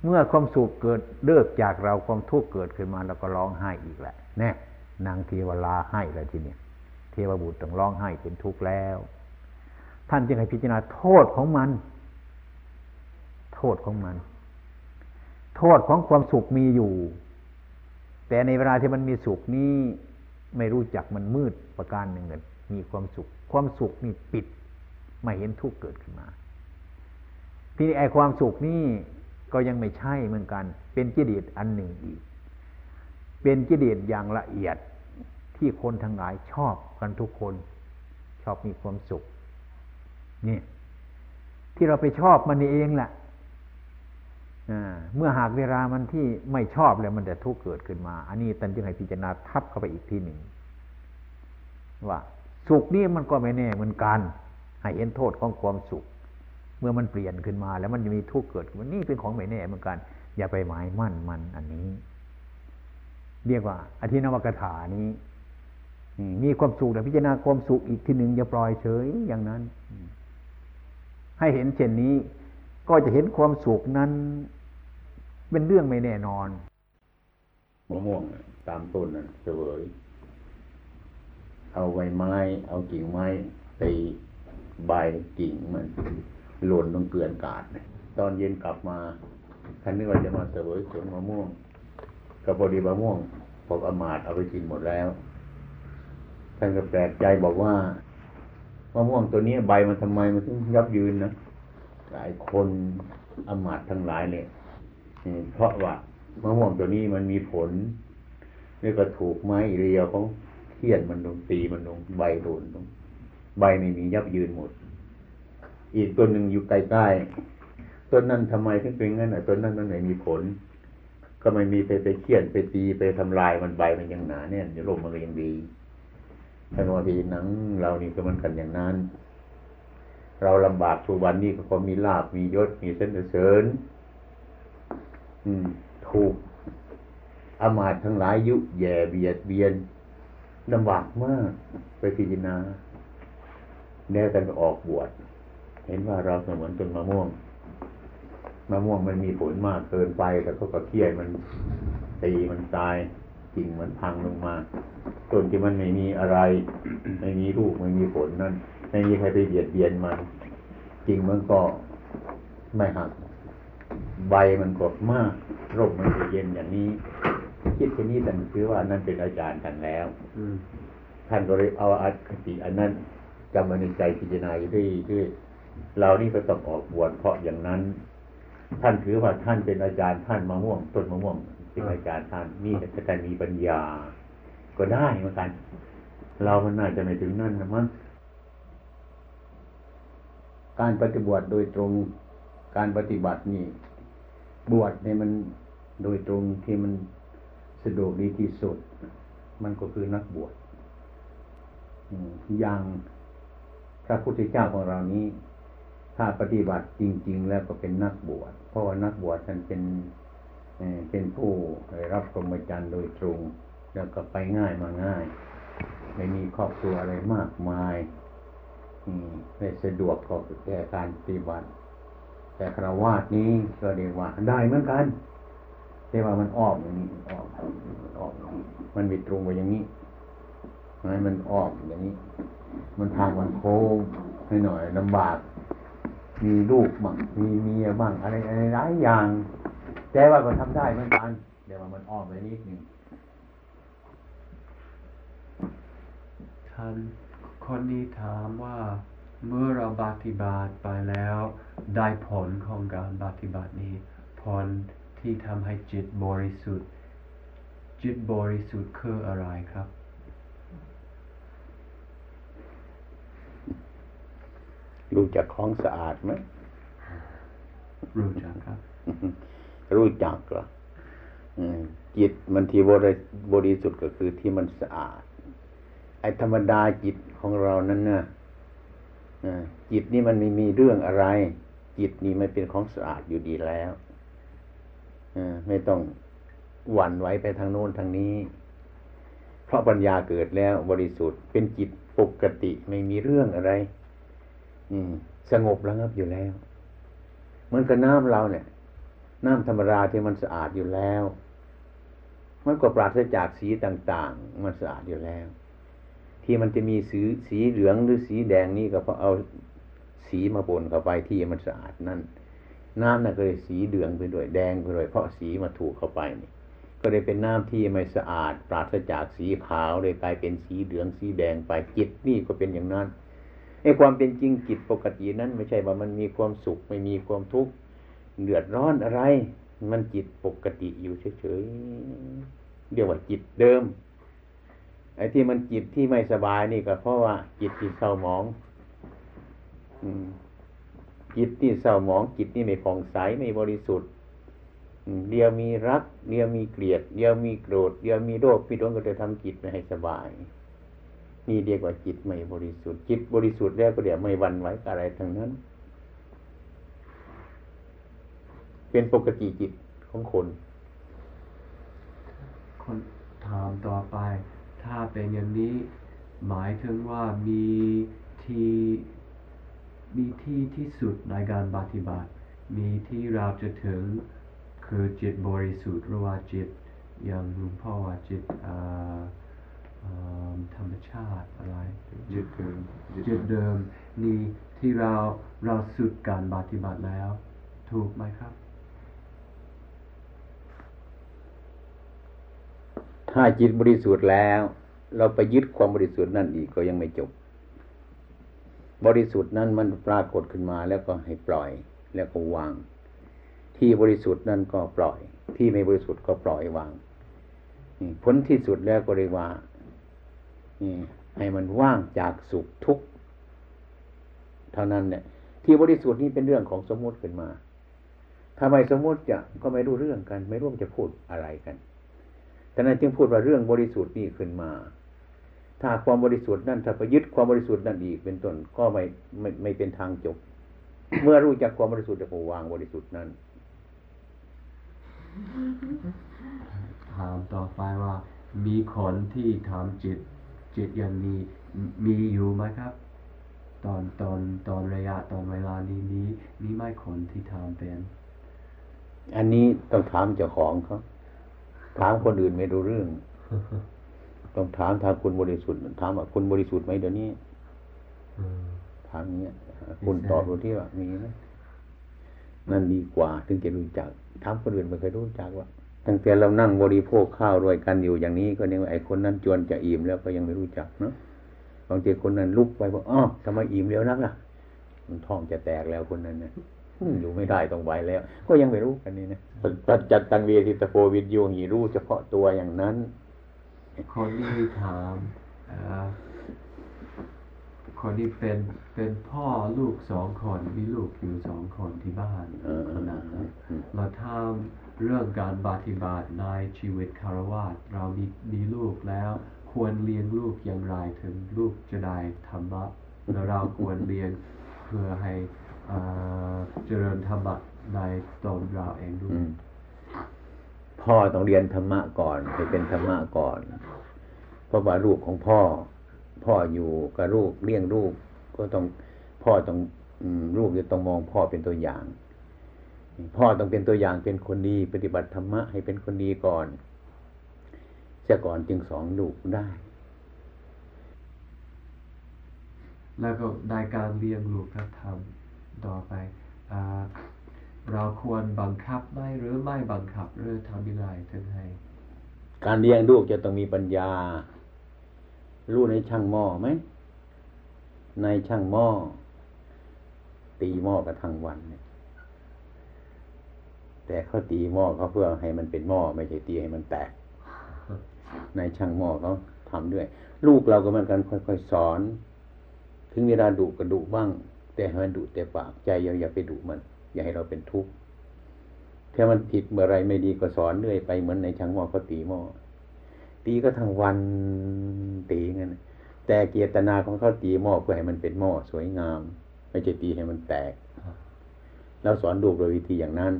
เมื่อความสุขเกิดเลิกจากเราความทุกข์เกิดขึ้นมาเราก็ร้องไห้อีกแหละแน่นางเทวลาให้แล้วทีนี้เทวบุตรต้องร้องไห้เป็นทุกข์แล้ว ท่านจึงให้พิจารณาโทษของมัน โทษของมัน โทษของความสุขมีอยู่ แต่ในเวลาที่มันมีสุขนี้ ไม่รู้จักมันมืดประการหนึ่งเลยมีความสุข ความสุขนี่ปิดไม่เห็นทุกข์เกิดขึ้นมา ทีนี้ไอ้ความสุขนี่ก็ยังไม่ใช่เหมือนกัน เป็นกิเลสอันหนึ่งอีก เป็นกิเลสอย่างละเอียดที่คนทั้งหลายชอบกันทุกคน ชอบมีความสุขนี่ที่เราไปชอบมันเองแหละ เมื่อหากเวลามันที่ไม่ชอบแล้วมันจะทุกข์เกิดขึ้นมา อันนี้ตันจึงให้พิจารณาทับเข้าไปอีกทีหนึ่งว่าสุขนี่มันก็ไม่แน่เหมือนกันให้เห็นโทษของความสุข เมื่อมันเปลี่ยนขึ้นมาแล้วมันจะมีทุกข์เกิดขึ้นนี่เป็นของไม่แน่เหมือนกัน อย่าไปหมายมั่นมันอันนี้ เรียกว่าอธินวกถานี้มีความสุขแต่พิจารณาความสุขอีกทีหนึ่งอย่าปล่อยเฉยอย่างนั้น ให้เห็นเช่นนี้ ก็จะเห็นความสุขนั้น เป็นเรื่องไม่แน่นอนมะม่วงตามต้นนั้นเสวยเอาใบไม้ เอากิ่งไม้ตีใบกิ่งมันหล่นลงเกลื่อนกาดตอนเย็นกลับมาท่านนึกว่าจะมาเสวยสวนมะม่วงก็พอดีมะม่วงพวกอมาตเอาไปกินหมดแล้วท่านก็แปลกใจบอกว่ามะม่วงตัวนี้ใบมันทำไมมันถึงยับยืนนะหลายคนอมาตทั้งหลายเนี่ย เพราะว่ามะม่วงตัวนี้มันมีผลนี่ก็ถูกไม้เรียวของเทียนมันลงตีมันลงใบโดนลงใบไม่มียับยืนหมด อีกต้นหนึ่งอยู่ใกล้ๆต้นนั้นทำไมถึงเป็นงั้นอะต้นนั้นมันไม่มีผล ก็ไม่มีไปไปเคี่ยนไปตีไปทำลายมันใบมันยังหนาเนี่ยจะลมมันก็ยังดีท่านว่าทีหนังเรานี่ก็มันกันอย่างนั้น เราลำบากทุกวันนี้ก็มีลาบมียศมีเส้นเสริญ ถูกอามาตทั้งหลายยุแย่เบียดเบียนลำบากมากไปพิจารณาแน่กันออกบวชเห็นว่าเราเสมือนต้นมะม่วงมะม่วงมันมีผลมากเกินไปแล้วก็กระเคียนมันตีมันตายกิ่งมันพังลงมาต้นที่มันไม่มีอะไร ไม่มีลูกไม่มีผลนั่นไม่มีใครไปเบียดเบียนมันกิ่งมันก็ไม่หัก ใบมันกดมากร่มมันจะเย็นอย่างนี้ คิดแค่นี้ท่านคือว่านั่นเป็นอาจารย์ท่านแล้วท่านก็เลยเอาอัคติอันนั้นจำมาในใจพิจารณาอยู่ด้วยด้วยเรานี่ก็ต้องออกบวชเพราะอย่างนั้น ท่านถือว่าท่านเป็นอาจารย์ท่านมะม่วงต้นมะม่วงเป็นอาจารย์ท่านนี่แต่ท่านมีปัญญา ก็ได้เหมือนกัน เรามันน่าจะไม่ถึงนั่นนะมั้งการปฏิบัติโดยตรงการปฏิบัตินี่ บวชเนี่ยมันโดยตรงที่มันสะดวกดีที่สุด มันก็คือนักบวชอย่างพระพุทธเจ้าของเรานี้ ถ้าปฏิบัติจริง ๆ แล้วก็เป็นนักบวช เพราะว่านักบวชท่านเป็นเป็นผู้รับพรหมจรรย์โดยตรง แล้วก็ไปง่ายมาง่าย ไม่มีครอบครัวอะไรมากมายไม่สะดวกก็แก่การปฏิบัติ แต่คราวาสนี้ก็เรียกว่าได้เหมือนกันแต่ว่ามันออกอย่างนี้ออกออกมันมีตรงไปอย่างนี้ให้มันออกอย่างนี้ มันทางมันโค้งให้หน่อยลำบาก มีลูกบ้างมีเมียบ้างอะไรอะไรหลายอย่าง แต่ว่าก็ทำได้เหมือนกันเดี๋ยวมันออมไปนิดนึงท่านคนนี้ถามว่า เมื่อเราปฏิบัติไปแล้ว ได้ผลของการปฏิบัตินี้ ผลที่ทำให้จิตบริสุทธิ์ จิตบริสุทธิ์คืออะไรครับ รู้จักของสะอาดไหมรู้จักครับ รู้จักเหรออืมจิตมันที่บริบริสุทธิ์ก็คือที่มันสะอาด ไอ้ธรรมดาจิตของเรานั้นน่ะอ่า จิตนี่มันไม่มีเรื่องอะไร จิตนี่มันเป็นของสะอาดอยู่ดีแล้วอไม่ต้องหวั่นไหวไปทางโน้นทางนี้ เพราะปัญญาเกิดแล้วบริสุทธิ์เป็นจิตปกติไม่มีเรื่องอะไร อืม สงบระงับอยู่แล้ว เหมือนกับน้ำเราเนี่ย น้ำธรรมดาที่มันสะอาดอยู่แล้ว มันก็ปราศจากสีต่าง ๆ มันสะอาดอยู่แล้ว ที่มันจะมีสีสีเหลืองหรือสีแดงนี่ก็เพราะเอาสีมาปนเข้าไปที่มันสะอาดนั่นน้ำน่ะก็เลยสีเหลืองไปด้วยแดงไปด้วยเพราะสีมาถูกเข้าไปนี่ก็เลยเป็นน้ำที่ไม่สะอาด ปราศจากสีขาวเลยกลายเป็นสีเหลืองสีแดงไปจิตนี่ก็เป็นอย่างนั้นไอ้ความเป็นจริงจิตปกตินั้นไม่ใช่ว่ามันมีความสุขไม่มีความทุกข์เดือดร้อนอะไร มันจิตปกติอยู่เฉยๆเรียกว่าจิตเดิม อ้ที่มันจิตที่ไม่สบายนี่ก็เพราะว่า จิตที่เศร้าหมอง อืมจิตที่เศร้าหมองจิตนี่ไม่ผ่องใสไม่บริสุทธิ์เดียวมีรัก เดียวมีเกลียด เดียวมีโกรธ เดียวมีโรคพี่ดวงก็จะทำจิตไม่ให้สบาย นี่เรียกว่าจิตไม่บริสุทธิ์ จิตบริสุทธิ์แล้วก็เดี๋ยวไม่หวันไหวกับอะไรทั้งนั้น เป็นปกติจิตของคน คนถามต่อไป ถ้าเป็นอย่างนี้ หมายถึงว่ามีที่มีที่ที่สุดในการปฏิบัติ มีที่เราจะถึงคือจิตบริสุทธิ์หรือว่าจิตอย่างหลวงพ่อว่าจิตเอ่อเอ่อธรรมชาติอะไร จิตเดิมจิตเดิมนี่ที่เราเราสุดการปฏิบัติแล้ว ถูกไหมครับ ถ้าจิตบริสุทธิ์แล้ว เราไปยึดความบริสุทธิ์นั่นอีกก็ยังไม่จบ บริสุทธิ์นั้นมันปรากฏขึ้นมาแล้วก็ให้ปล่อยแล้วก็วาง ที่บริสุทธิ์นั่นก็ปล่อย ที่ไม่บริสุทธิ์ก็ปล่อยวางผลที่สุดแล้วก็เรียกว่าให้มันว่างจากสุขทุกข์เท่านั้นเนี่ย ที่บริสุทธิ์นี่เป็นเรื่องของสมมติขึ้นมาถ้าไม่สมมติจะก็ไม่รู้เรื่องกัน ไม่รู้จะพูดอะไรกัน แต่นั้นจึงพูดว่าเรื่องบริสุทธิ์นี่ขึ้นมา ถ้าความบริสุทธิ์นั่นถ้าไปยึดความบริสุทธิ์นั่นอีกเป็นต้นก็ไม่ไม่ไม่เป็นทางจบ เมื่อรู้จักความบริสุทธิ์จะก็วางบริสุทธิ์นั้นถามต่อไปว่า มีคนที่ทำจิตจิตอย่างนี้มมีอยู่ไหมครับ ตอนตอนตอนระยะตอนเวลานี้มีมีไหมคนที่ทำเป็น อันนี้ต้องถามเจ้าของเขา ถามคนอื่นไม่รู้เรื่อง ต้องถามทางคุณบริสุทธิ์ถามว่าคุณบริสุทธิ์ไหมเดี๋ยวนี้ถามอย่างเงี้ยคุณตอบดูที่ว่ามีไหมนั่นดีกว่า ถึงจะรู้จักถามคนอื่นไม่เคยรู้จักว่าตั้งแต่เรานั่งบริโภคข้าวด้วยกันอยู่อย่างนี้ ก็เนี่ยไอ้คนนั้นจวนจะอิ่มแล้วก็ยังไม่รู้จักเนาะบางทีคนนั้นลุกไปบอกอ้าวทำไมอิ่มเร็วนักล่ะ มันท้องจะแตกแล้วคนนั้นเนี่ย อืมอยู่ไม่ได้ต้องไหวแล้ว ก็ยังไม่รู้กันนี่นะปัจจัตตังเวทิตโฟวิทโยหีรู้เฉพาะตัวอย่างนั้น คนที่ถามเอ่อคนที่เป็นเป็นพ่อลูกสองคนมีลูกอยู่สองคนที่บ้านเออขนาดนั้นอืมเราทำเรื่องการปฏิบัติในชีวิตคารวะเรามีมีลูกแล้ว ควรเลี้ยงลูกอย่างไรถึงลูกจะได้ธรรมะแล้วเราควรเลี้ยงเพื่อให้ เอ่อเจริญธรรมะในตนเราเองด้วอืยมพ่อต้องเรียนธรรมะก่อนให้เป็นธรรมะก่อน เพราะว่าลูกของพ่อ พ่ออยู่กับลูกเลี้ยงลูกก็ต้องพ่อต้องอืมลูกจะต้องมองพ่อเป็นตัวอย่าง พ่อต้องเป็นตัวอย่างเป็นคนดี ปฏิบัติธรรมะให้เป็นคนดีก่อนเสียก่อนจึงสอนลูกได้ แล้วก็ในการเลี้ยงลูกก็ทำ ต่อไป เราควรบังคับไหมหรือไม่บังคับหรือทำยังไงถึงให้ การเลี้ยงลูกจะต้องมีปัญญา รู้ในช่างหม้อไหม ในช่างหม้อ ตีหม้อกันทั้งวันเนี่ยแต่เขาตีหม้อเขาเพื่อให้มันเป็นหม้อไม่ใช่ตีให้มันแตก ในช่างหม้อเขาทำด้วย ลูกเราก็เหมือนกันค่อยๆสอน ถึงเวลาดุก็ดุบ้าง แต่ให้มันดุแต่ปากใจเราอย่าไปดุมัน อย่าให้เราเป็นทุกข์ถ้ามันผิดเมื่อไรไม่ดีก็สอนเรื่อยไปเหมือนในช่างหม้อเขาตีหม้อตีก็ทั้งวันตีงั้นแต่เจตนาของเขาตีหม้อเพื่อให้มันเป็นหม้อสวยงาม ไม่ใช่ตีให้มันแตกเราสอนลูกโดยวิธีอย่างนั้น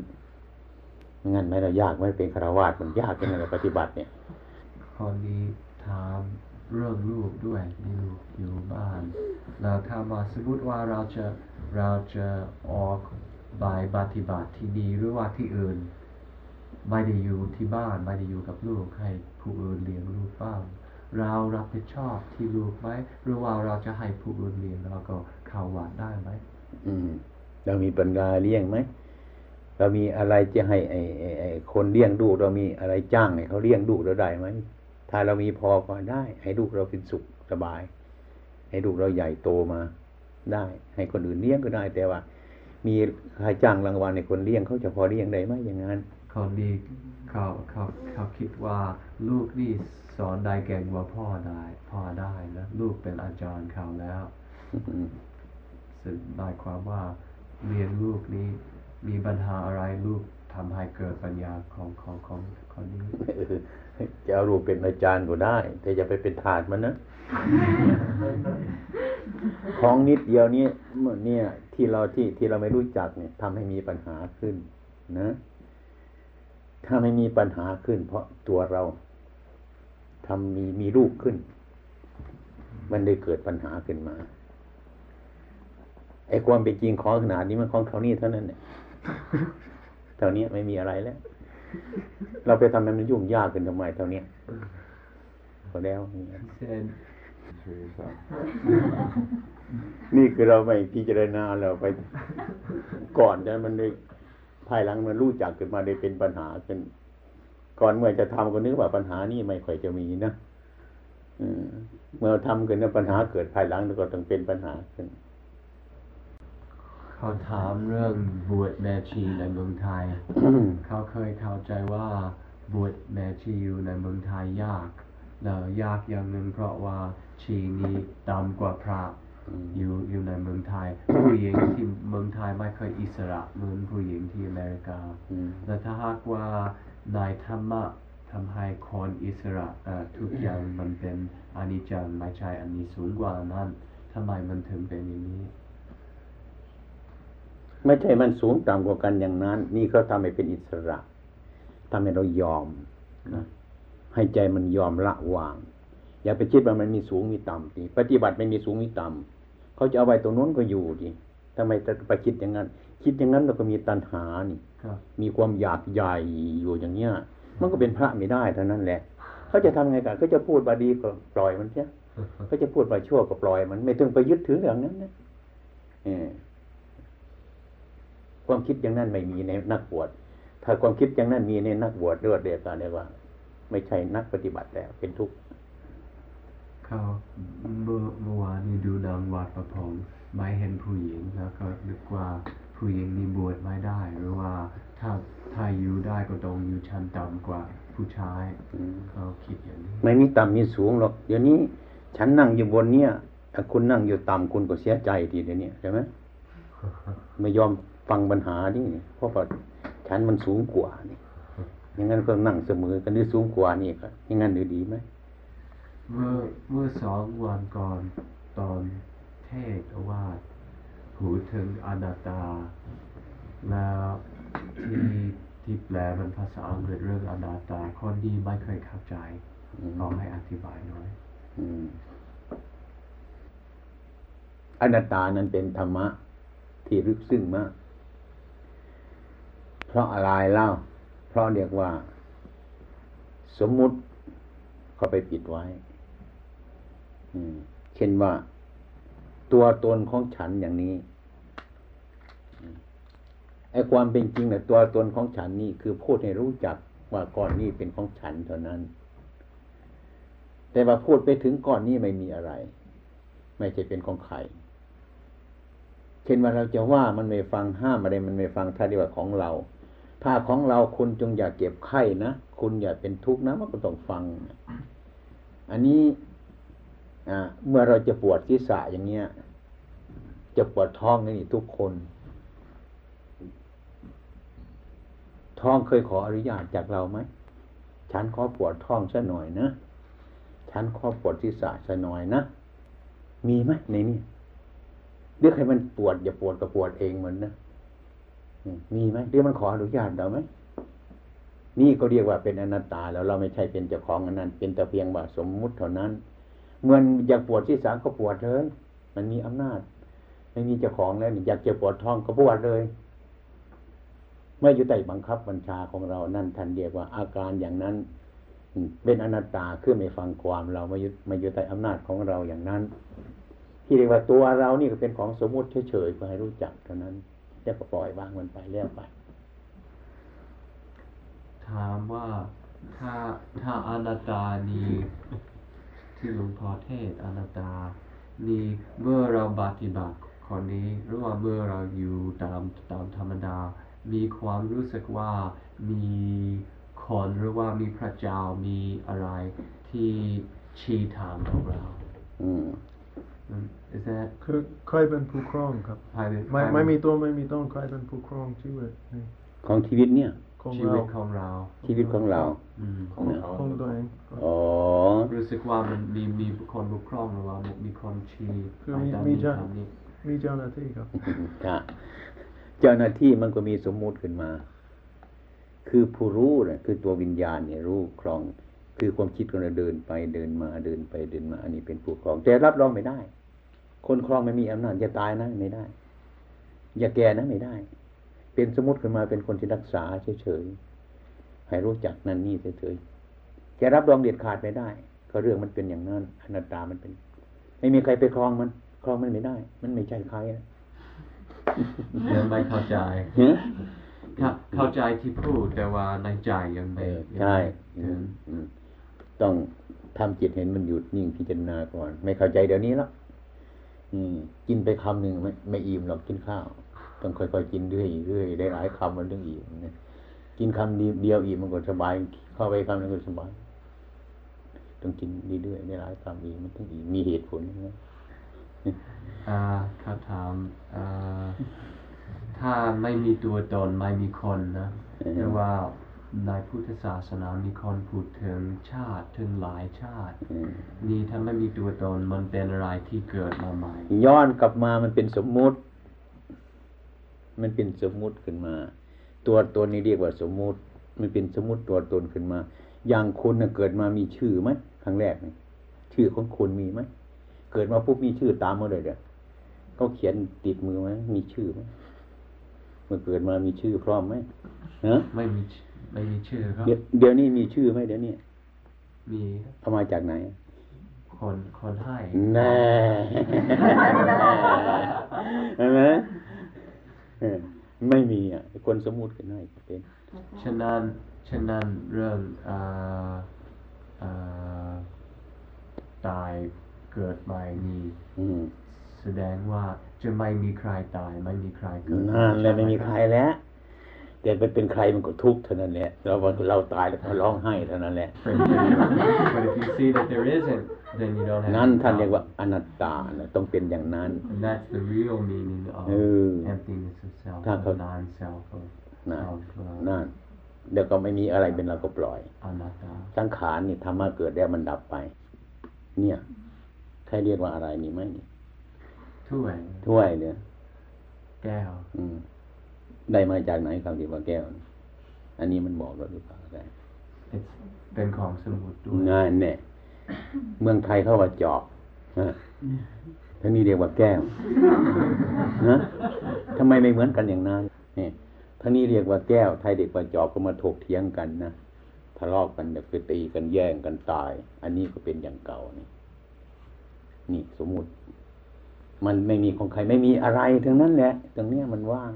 งั้นไหมเรายากไหม่เป็นคารวาสมันยากยังไงปฏิบัติเนี่ยข้อนี้ถาม เรื่องลูกด้วยลูกอยู่บ้าน แล้วถ้ามาสมมติว่าเราจะเราจะออกบายปฏิบัติที่ดีหรือว่าที่อื่น ไม่ได้อยู่ที่บ้านไม่ได้อยู่กับลูกให้ผู้อื่นเลี้ยงลูกบ้างเรารับผิดชอบที่ลูกไหมหรือว่าเราจะให้ผู้อื่นเลี้ยงแล้วก็เข้าวัดได้ไหมอืมเรามีปัญญาเลี้ยงไหมเรามีอะไรจะให้ไอ้ไอ้คนเลี้ยงดูกเรามีอะไรจ้างให้เขาเลี้ยงดูกเราได้ไหม ถ้าเรามีพอก็ได้ ให้ลูกเราเป็นสุขสบาย ให้ลูกเราใหญ่โตมาได้ ให้คนอื่นเลี้ยงก็ได้ แต่ว่า มีใครจ้างรางวัลในคนเลี้ยงเขาจะพอเลี้ยงได้ไหมอย่างนั้นคนดีเขาเขาเขาคิดว่าลูกนี่สอนได้เก่งกว่าพ่อได้พ่อได้นะลูกเป็นอาจารย์เขาแล้วอืมซึ่งหมายความว่าเรียนลูกนี้มีปัญหาอะไรลูกทำให้เกิดปัญญาของของของคนนี้เออ จะเอาลูกเป็นอาจารย์ก็ได้ แต่อย่าไปเป็นทาสมันนะ ของนิดเดียวนี้เมื่อเนี่ย ที่เราที่ที่เราไม่รู้จักเนี่ยทำให้มีปัญหาขึ้น นะ ถ้าไม่มีปัญหาขึ้น เพราะตัวเราทำมีมีลูกขึ้น มันได้เกิดปัญหาขึ้นมาไอ้ความเป็นจริงของขนาดนี้มันของเท่านี้เท่านั้นเนี่ยเท่านี้ไม่มีอะไรแล้ว เราไปทำให้มันยุ่งยากขึ้นทำไมเท่านี้พอแล้วเนี่ยเช่นนี่คือเราไม่พิจารณาเราไปก่อนจะมันเลยภายหลังมันรู้จักขึ้นมาได้เป็นปัญหาขึ้นก่อนเมื่อจะทำก็นึกว่าปัญหานี่ไม่ค่อยจะมีนะอืมเมื่อทำขึ้นแล้วปัญหาเกิดภายหลังแล้วก็ต้องเป็นปัญหาขึ้น เขาถามเรื่องบวชแม่ชีในเมืองไทย เขาเคยเข้าใจว่าบวชแม่ชีอยู่ในเมืองไทยยากแล้วยากอย่างหนึ่งเพราะว่าชีนี้ต่ำกว่าพระอืมอยู่อยู่ในเมืองไทย ผู้หญิงที่เมืองไทยไม่เคยอิสระเหมือนผู้หญิงที่อเมริกาอืมแต่ถ้าหากว่านายธรรมะทำให้คนอิสระเอ่อทุกอย่างมันเป็นอานิจจังไม่ใช่อันนี้สูงกว่านั้นทำไมมันถึงเป็นอย่างนี้ ไม่ใช่มันสูงต่ำกว่ากันอย่างนั้น นี่เขาทำให้เป็นอิสระทำให้เรายอมนะให้ใจมันยอมละวาง อย่าไปคิดว่ามันมีสูงมีต่ำดิปฏิบัติไม่มีสูงมีต่ำเขาจะเอาไว้ตรงนู้นก็อยู่ดิทำไมจะไปคิดอย่างนั้น คิดอย่างนั้นเราก็มีตัณหานี่ครับมีความอยากใหญ่อยู่อย่างเงี้ย มันก็เป็นพระไม่ได้เท่านั้นแหละเขาจะทำไงกันเขาจะพูดบาดีก็ปล่อยมันเสียเขาจะพูดบาชั่วก็ปล่อยมันไม่ต้องไปยึดถืออย่างนั้นนะเออ ความคิดอย่างนั้นไม่มีในนักบวชถ้าความคิดอย่างนั้นมีในนักบวชเลือดเดียวกันเลยว่า ไม่ใช่นักปฏิบัติแล้วเป็นทุกข์เขาเมื่อเมื่อวานนี้ดูหนังวัดประพงษ์ไม่เห็นผู้หญิงแล้วก็นึกว่าผู้หญิงนี่บวชไม่ได้ หรือว่าถ้าถ้าอยู่ได้ก็ต้องอยู่ชั้นต่ำกว่าผู้ชายอืมเขาคิดอย่างนี้ไม่มีต่ำมีสูงหรอกเดี๋ยวนี้ฉันนั่งอยู่บนเนี้ยถ้าคุณนั่งอยู่ต่ำคุณก็เสียใจทีเดี๋ยวนี้ใช่ไหมไม่ยอม ฟังปัญหานี่เพราะว่าฉันมันสูงกว่านี่อย่างนั้นก็นั่งเสมอกันหรือสูงกว่านี่ก็อย่างนั้นหรือดีไหมเมื่อเมื่อสองวันก่อนตอนเทศน์ว่าพูดถึงอนัตตา แล้วที่ที่แปลเป็นภาษาอังกฤษเรื่องอนัตตา คนดีไม่เคยเข้าใจอืมลองให้อธิบายหน่อยอืมอนัตตานั้นเป็นธรรมะที่ลึกซึ้งมาก เพราะอะไรเล่า เพราะเรียกว่า สมมุติเขาไปปิดไว้เช่นว่า ตัวตนของฉันอย่างนี้ไอ้ความเป็นจริงเนี่ยตัวตนของฉันนี่คือพูดให้รู้จักว่าก่อนนี้เป็นของฉันเท่านั้น แต่ว่าพูดไปถึงก่อนนี้ไม่มีอะไร ไม่ใช่เป็นของใครเช่นว่าเราจะว่ามันไม่ฟังห้ามอะไรมันไม่ฟังถ้าเรียกว่าของเรา ถ้าของเราคุณจงอย่าเก็บไข้นะคุณอย่าเป็นทุกข์นะมันก็ต้องฟัง อันนี้เมื่อเราจะปวดศีรษะอย่างเงี้ย จะปวดท้องนี่ทุกคน ท้องเคยขออนุญาตจากเราไหมฉันขอปวดท้องซะหน่อยนะฉันขอปวดศีรษะซะหน่อยนะมีไหมในนี้เรียกให้มันปวดอย่าปวดก็ปวดเองเหมือนนะ มีไหมเรียกมันขออนุญาตเราไหมนี่ก็เรียกว่าเป็นอนัตตาแล้วเราไม่ใช่เป็นเจ้าของอันนั้น เป็นแต่เพียงว่าสมมุติเท่านั้นเหมื่ออยากปวดศีรษะก็ปวดเลยมันมีอำนาจ ไม่มีเจ้าของแล้วอยากเจะปวดท้องก็ปวดเลยไม่อยู่ใต้บังคับบัญชาของเรานั่นท่านเรียกว่าอาการอย่างนั้น เป็นอนัตตาคือไม่ฟังความเราไม่ยึดไม่อยู่ใต้อำนาจของเราอย่างนั้น ที่เรียกว่าตัวเรานี่ก็เป็นของสมมุติเฉยๆเพื่อให้รู้จักเท่านั้น จะก็ปล่อยวางมันไปแล้วไปถามว่าถ้าถ้าอนัตตานี้ ที่หลวงพ่อเทศน์อนัตตานี่เมื่อเราปฏิบัติคนนี้หรือว่าเมื่อเราอยู่ตามตามธรรมดา มีความรู้สึกว่ามีคนหรือว่ามีพระเจ้ามีอะไรที่ชี้ทางของเรา อืมอืม Is that คือใครเป็นผู้ครองครับ private ไม่ไม่มีตัวไม่มีต้นใครเป็นผู้ครองชีวิตนี่ของชีวิตเนี่ยของชีเราวิตของเราชีวิตของเราอืมของเขาของตัวเองอ๋อรู้สึกว่ามันมีมีคนปกครองหรือว่ามีคนชี้คือไปมีตามมีนี้เจ้าตามนี้มีเจ้าหน้าที่ครับครับเจ้าหน้าที่มันก็มีสมมุติขึ้นมา คือผู้รู้เนี่ยคือตัววิญญาณเนี่ยรู้ครอง คือความคิดของเราเดินไปเดินมาเดินไปเดินมา อันนี้เป็นผู้ครองแต่รับรองไม่ได้ คนครองไม่มีอำนาจจะตายนะไม่ได้ อย่าแก่นะไม่ได้ เป็นสมมติขึ้นมาเป็นคนที่รักษาเฉยๆให้รู้จักนั่นนี่เฉยๆจะรับรองเด็ดขาดไม่ได้ ก็เรื่องมันเป็นอย่างนั้นอนัตตามันเป็น ไม่มีใครไปครองมัน ครองมันไม่ได้ มันไม่ใช่ใครนะยังไม่เข้าใจฮะเข้าเข้าใจที่พูดแต่ว่าในใจยังเอไม่อยังใช่ไม่อืถึมงอืมต้องทำจิตเห็นมันหยุดนิ่งพิจารณาก่อน ไม่เข้าใจเดี๋ยวนี้แล้วอืม กินไปคำหนึ่งไม่ไม่อิ่มหรอกกินข้าว ต้องค่อยๆกินเรื่อยๆเรื่อยได้หลายคำมันถึงอิ่มนะกินคำเดียวอิ่มมันก็สบาย เข้าไปคำนึงก็สบายต้องกินเรื่อยๆได้หลายคำอิ่มมันถึงอิ่มมีเหตุผลนะอ่าคำถามอ่าถ้าไม่มีตัวตนไม่มีคนนะอือฮึแต่ว่า ในพุทธศาสนามีคนพูดถึงชาติถึงหลายชาติอืมนี่ถ้าไม่มีตัวตนมันเป็นอะไรที่เกิดมาใหม่ ย้อนกลับมามันเป็นสมมุติ มันเป็นสมมุติขึ้นมา ตัวตนนี่เรียกว่าสมมุติ มันเป็นสมมุติตัวตนขึ้นมา อย่างคุณน่ะเกิดมามีชื่อไหมครั้งแรกนี่ชื่อของคุณมีไหมเกิดมาปุ๊บมีชื่อตามมาเลยเดี๋ยวเขาเขียนติดมือไหมมีชื่อไหมเมื่อเกิดมามีชื่อพร้อมไหมฮะไม่มีชื่อ ไม่มีชื่อครับเดี๋ยวเดี๋ยวนี้มีชื่อไหมเดี๋ยวนี้มีเอามาจากไหน คนคนให้แน่เห็นไหมเออไม่มีอะคนสมมุติกันให้เป็นฉะนั้นฉะนั้นเรื่องอ่าอ่าตายเกิดใหม่นี้อืมแสดงว่าจะไม่มีใครตาย ไม่มีใครเกิดนั่นแหละไม่มีใครแล้ว แต่ไปเป็นใครมันก็ทุกข์เท่านั้นแหละเราเราตายแล้วก็ร้องไห้เท่านั้นแหละ But if you- but if you see that there isn't then you don't have นั่น any ท่านเรียกว่า problem. อนัตตานะต้องเป็นอย่างนั้น and that's the real meaning of เออ emptiness of self ถ้า of เขา non-self of นั่น of uh, นั่นเดี๋ยวก็ไม่มีอะไรเป็นเราก็ปล่อย anatta สังขารนี่ธรรมะเกิดแล้วมันดับไป เนี่ยใครเรียกว่าอะไรนี่ไหมนี่ถ้วยถ้วยเนี่ยแก้วอืม ได้มาจากไหนคำที่ว่าแก้วนี่อันนี้มันบอกเราหรือเปล่าได้ it's เป็นของสมุดด้วยงานเนี่ยเมืองไทยเขาว่าจอบฮะทั้งนี้เรียกว่าแก้วนะทำไมไม่เหมือนกันอย่างนั้นเนี่ยทั้งนี้เรียกว่าแก้ว ไทยเด็กว่าจอบก็มาถกเถียงกันนะทะเลาะกันเดี๋ยวไปตีกันแย่งกันตาย อันนี้ก็เป็นอย่างเก่านี่นี่สมมุติ มันไม่มีของใครไม่มีอะไรทั้งนั้นแหละตรงเนี้ยมันว่าง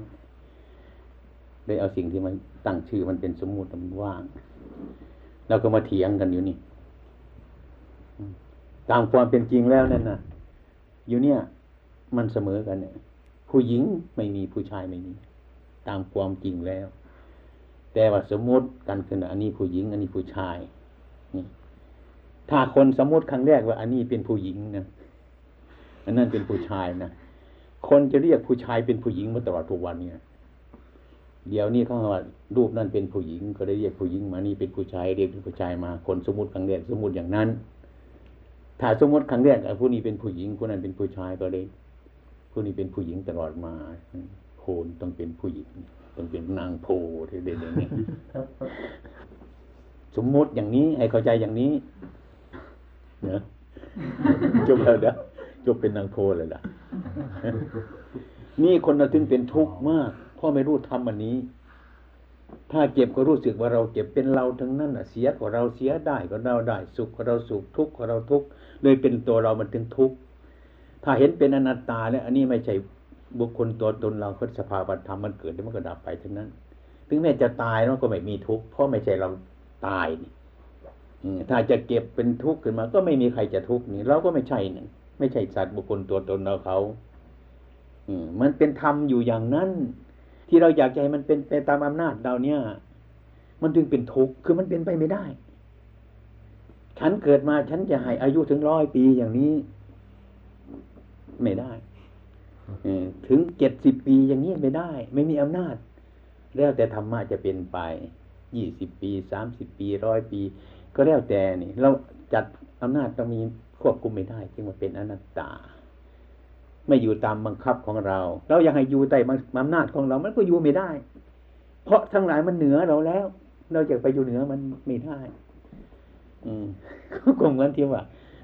เลยเอาสิ่งที่มันตั้งชื่อมันเป็นสมมุติมันว่างเราก็มาเถียงกันอยู่นี่ ตามความเป็นจริงแล้วนั่นนะอยู่เนี่ย มันเสมอกันเนี่ย ผู้หญิงไม่มีผู้ชายไม่มี ตามความจริงแล้ว แต่ว่าสมมติกันคืออันนี้ผู้หญิง อันนี้ผู้ชายนี่ถ้าคนสมมติครั้งแรกว่า อันนี้เป็นผู้หญิงนะอันนั้นเป็นผู้ชายนะคนจะเรียกผู้ชายเป็นผู้หญิงมาตลอดทุกวันเนี่ย เดี๋ยวนี้เขาว่ารูปนั่นเป็นผู้หญิง ก็ได้เรียกผู้หญิงมานี่เป็นผู้ชายเรียกเป็นผู้ชายมา คนสมมติครั้งแรกสมมติอย่างนั้น ถ้าสมมติครั้งแรกผู้นี้เป็นผู้หญิงผู้นั้นเป็นผู้ชายก็เลยผู้นี้เป็นผู้หญิงตลอดมาโพนต้องเป็นผู้หญิงต้องเป็นนางโพที่เด่นอย่างนี้สมมติอย่างนี้ให้เข้าใจอย่างนี้เนอะจบแล้วเด้อจบเป็นนางโพเลยล่ะ นี่คนเราถึงเป็นทุกข์มาก พราะไม่รู้ทำอันนี้ ถ้าเจ็บก็รู้สึกว่าเราเจ็บเป็นเราทั้งนั้นอะเสียก็เราเสียได้ก็เราได้ สุขก็เราสุขทุกข์ก็เราทุกข์เลยเป็นตัวเรามันถึงทุกข์ถ้าเห็นเป็นอนัตตาแล้วอันนี้ไม่ใช่บุคคลตัวตนเราก็สภาวะธรรมมันเกิดแล้วมันก็ดับไปทั้งนั้น ถึงแม้จะตายมันก็ไม่มีทุกข์เพราะไม่ใช่เราตายนี่ถ้าจะเก็บเป็นทุกข์ขึ้นมา ก็ไม่มีใครจะทุกข์นี่เราก็ไม่ใช่นี่ไม่ใช่สัตว์บุคคลตัวตนเราเขา อืมันเป็นธรรมอยู่อย่างนั้น ที่เราอยากจะให้มันเป็นไปตามอำนาจเราเนี่ย มันจึงเป็นทุกข์คือมันเป็นไปไม่ได้ ฉันเกิดมาฉันจะให้อายุถึงร้อยปีอย่างนี้ ไม่ได้อถึงเจ็ดสิบปีอย่างนี้ไม่ได้ ไม่มีอำนาจ แล้วแต่ธรรมะจะเป็นไปยี่สิบปีสามสิบปีร้อยปี ก็แล้วแต่นี่ เราจัดอำนาจเรามีควบคุมไม่ได้ จึงมาเป็นอนัตตา ไม่อยู่ตามบังคับของเรา เราอยากให้อยู่ใต้อำนาจของเรา มันก็อยู่ไม่ได้ เพราะทั้งหลายมันเหนือเราแล้ว เราจะไปอยู่เหนือมันไม่ได้ อืมก็เหมือนที่ว่า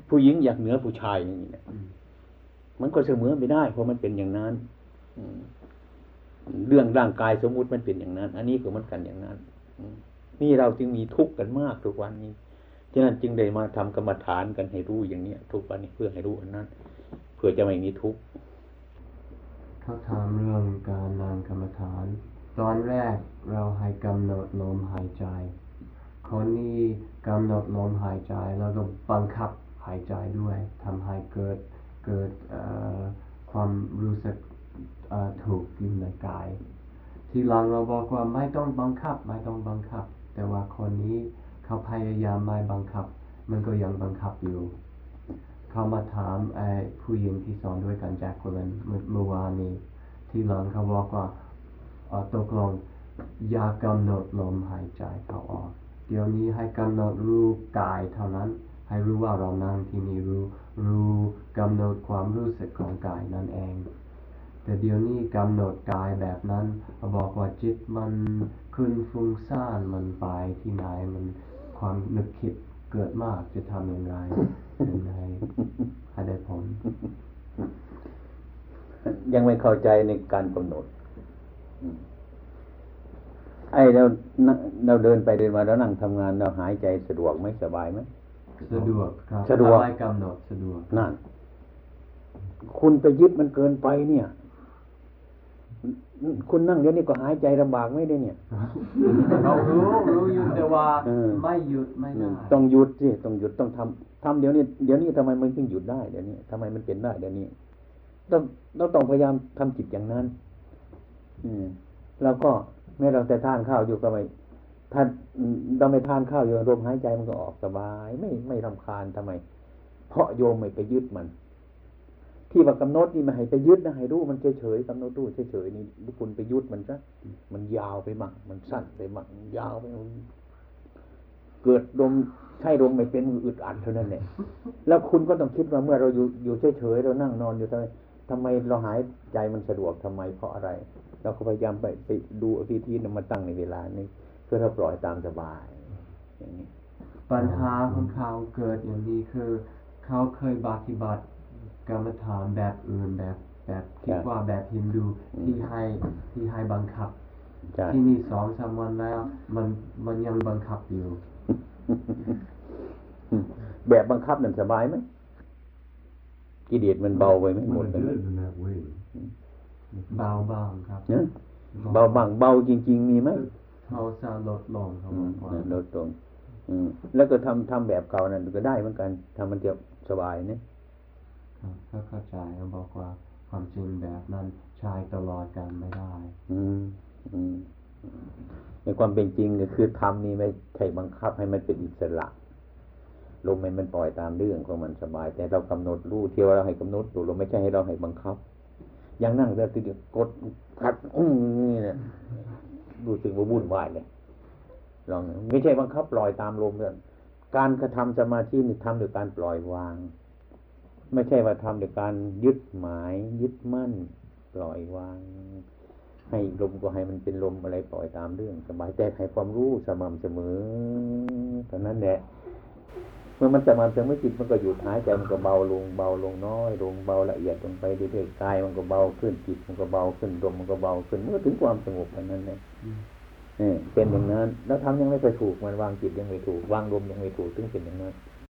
ผู้หญิงอยากเหนือผู้ชายอย่างนี้นะมันก็เสมอไม่ได้ เพราะมันเป็นอย่างนั้นอเรื่องร่างกายสมมุติมันเป็นอย่างนั้น อันนี้ก็เหมือนกันอย่างนั้นอนี่เราจึงมีทุกข์กันมากทุกวันนี้ฉะนั้นจึงได้มาทำกรรมฐานกันให้รู้อย่างเนี้ย ทุกวันนี้เพื่อให้รู้อันนั้น พื่อจะไม่มีทุกข์เขาถามเรื่องการนั่งกรรมฐาน ตอนแรกเราให้กำหนดลมหายใจ คนนี้กำหนดลมหายใจแล้วก็บังคับหายใจด้วยทำให้เกิดเกิดเอ่อความรู้สึกเอ่อถูกอยู่ในกาย ทีหลังเราบอกว่าไม่ต้องบังคับไม่ต้องบังคับ แต่ว่าคนนี้เขาพยายามไม่บังคับ มันก็ยังบังคับอยู่ เขามาถามไอ้ผู้หญิงที่สอนด้วยกันแจ็คคลินเมื่อเมื่อวานนี้ ที่หลังเขาบอกว่าเอ่อตกลงอยากำหนดลมหายใจเขาออก เดี๋ยวนี้ให้กำหนดรู้กายเท่านั้น ให้รู้ว่าเรานั่งที่นี่รู้ รู้กำหนดความรู้สึกของกายนั่นเอง แต่เดี๋ยวนี้กำหนดกายแบบนั้นบอกว่าจิตมันขึ้นฟุ้งซ่านมันไปที่ไหนมันความนึกคิดเกิดมากจะทำอย่างไร ถึงให้ให้ได้ผล ยังไม่เข้าใจในการกำหนดอืมไอ้เรานั่งเราเดินไปเดินมาแล้วนั่งทำงานเราหายใจสะดวกไหมสบายไหมสะดวกครับสะดวกไม่กำหนดสะดวกนั่น คุณไปยึดมันเกินไปเนี่ย คุณนั่งเดี๋ยวนี้ก็หายใจลำบากไม่ได้เนี่ยเรารู้รู้อยู่แต่ว่าเออไม่หยุดไม่ได้ต้องหยุดสิต้องหยุดต้องทำทำเดี๋ยวนี้เดี๋ยวนี้ทำไมมันถึงหยุดได้เดี๋ยวนี้ทำไมมันเป็นได้เดี๋ยวนี้ต้องเราต้องพยายามทำจิตอย่างนั้น อืมแล้วก็แม้เราแต่ทานข้าวอยู่ก็ไม่ท่านเราไม่ทานข้าวอยู่ลมหายใจมันก็ออกสบาย ไม่ไม่รำคาญทำไม เพราะโยมไม่ไปยึดมัน ที่ว่ากำหนดนี่ม่ให้ไปยึดนะให้รู้มันเฉยๆกำหนดรู้เฉยๆนี่คุณไปยึดมันซะมันยาวไปมั่งมันสั้นไปมั่งยาวไปมั่งเกิดลมใช่ลมไม่เป็นมืออึดอัดเท่านั้นแหละแล้วคุณก็ต้องคิดว่าเมื่อเราอยู่อยู่เฉยๆเรานั่งนอนอยู่ทำไมทำไมเราหายใจมันสะดวกทำไมเพราะอะไร เราก็พยายามไปไปดูเอาที่ที่นำมาตั้งในเวลานี้เพื่อเราปล่อยตามสบาย อย่างนี้ปัญหาของเขาเกิดอย่างนี้คือ เขาเคยปฏิบัติ กรรมฐานแบบอื่นแบบแบบคิดว่าแบบฮินดูที่ให้ที่ให้บังคับใช่ที่นี่สองสามวันแล้ว มันมันยังบังคับอยู่ แบบบังคับนั่นสบายไหมกิเลสมันเบาไปไหมหมด When เล I ย did it in that way, เบาบ้างครับนะเบาบางเบาจริง ๆ มีไหมโทสะลดลงเขาอืบอมกว่าลดตรงอืมแล้วก็ทำทำแบบเก่านั่นก็ได้เหมือนกันทำมันจะสบายเนี่ย ครับก็เข้าใจเขาบอกว่าความจริงแบบนั้นใช้ตลอดกันไม่ได้ อืมอืมในความเป็นจริงก็คือทำนี่ไม่ใช่บังคับให้มันเป็นอิสระลมให้มันปล่อยตามเรื่องของมันสบาย แต่เรากำหนดรู้เที่ยวเราให้กำหนดดูเราไม่ใช่ให้เราให้บังคับ อย่างนั่งแล้วทีเดียวกดพัดอื้อนี่เนี่ยรู้สึกว่าวุ่นวายเลยลองไม่ใช่บังคับปล่อยตามลมเลยการกระทำสมาธินี่ทำโดยการปล่อยวาง ไม่ใช่ว่าทำโดยการยึดหมายยึดมั่น ปล่อยวาง ให้ลมก็ให้มันเป็นลมอะไรปล่อยตามเรื่อง สบายแต่ให้ความรู้สม่ำเสมอเท่านั้นแหละเมื่อมันสม่ำเสมอจิตมันก็หยุดหายใจมันก็เบาลงเบาลงน้อยลงเบาละเอียดลงไปเรื่อยๆกายมันก็เบาขึ้นจิตมันก็เบาขึ้นลมมันก็เบาขึ้นเมื่อถึงความสงบเท่านั้นแหละอืมนี่เป็นอย่างนั้น แล้วทำยังไม่ไปถูกมันวางจิตยังไม่ถูกวางลมยังไม่ถูกถึงเป็นอย่างนั้น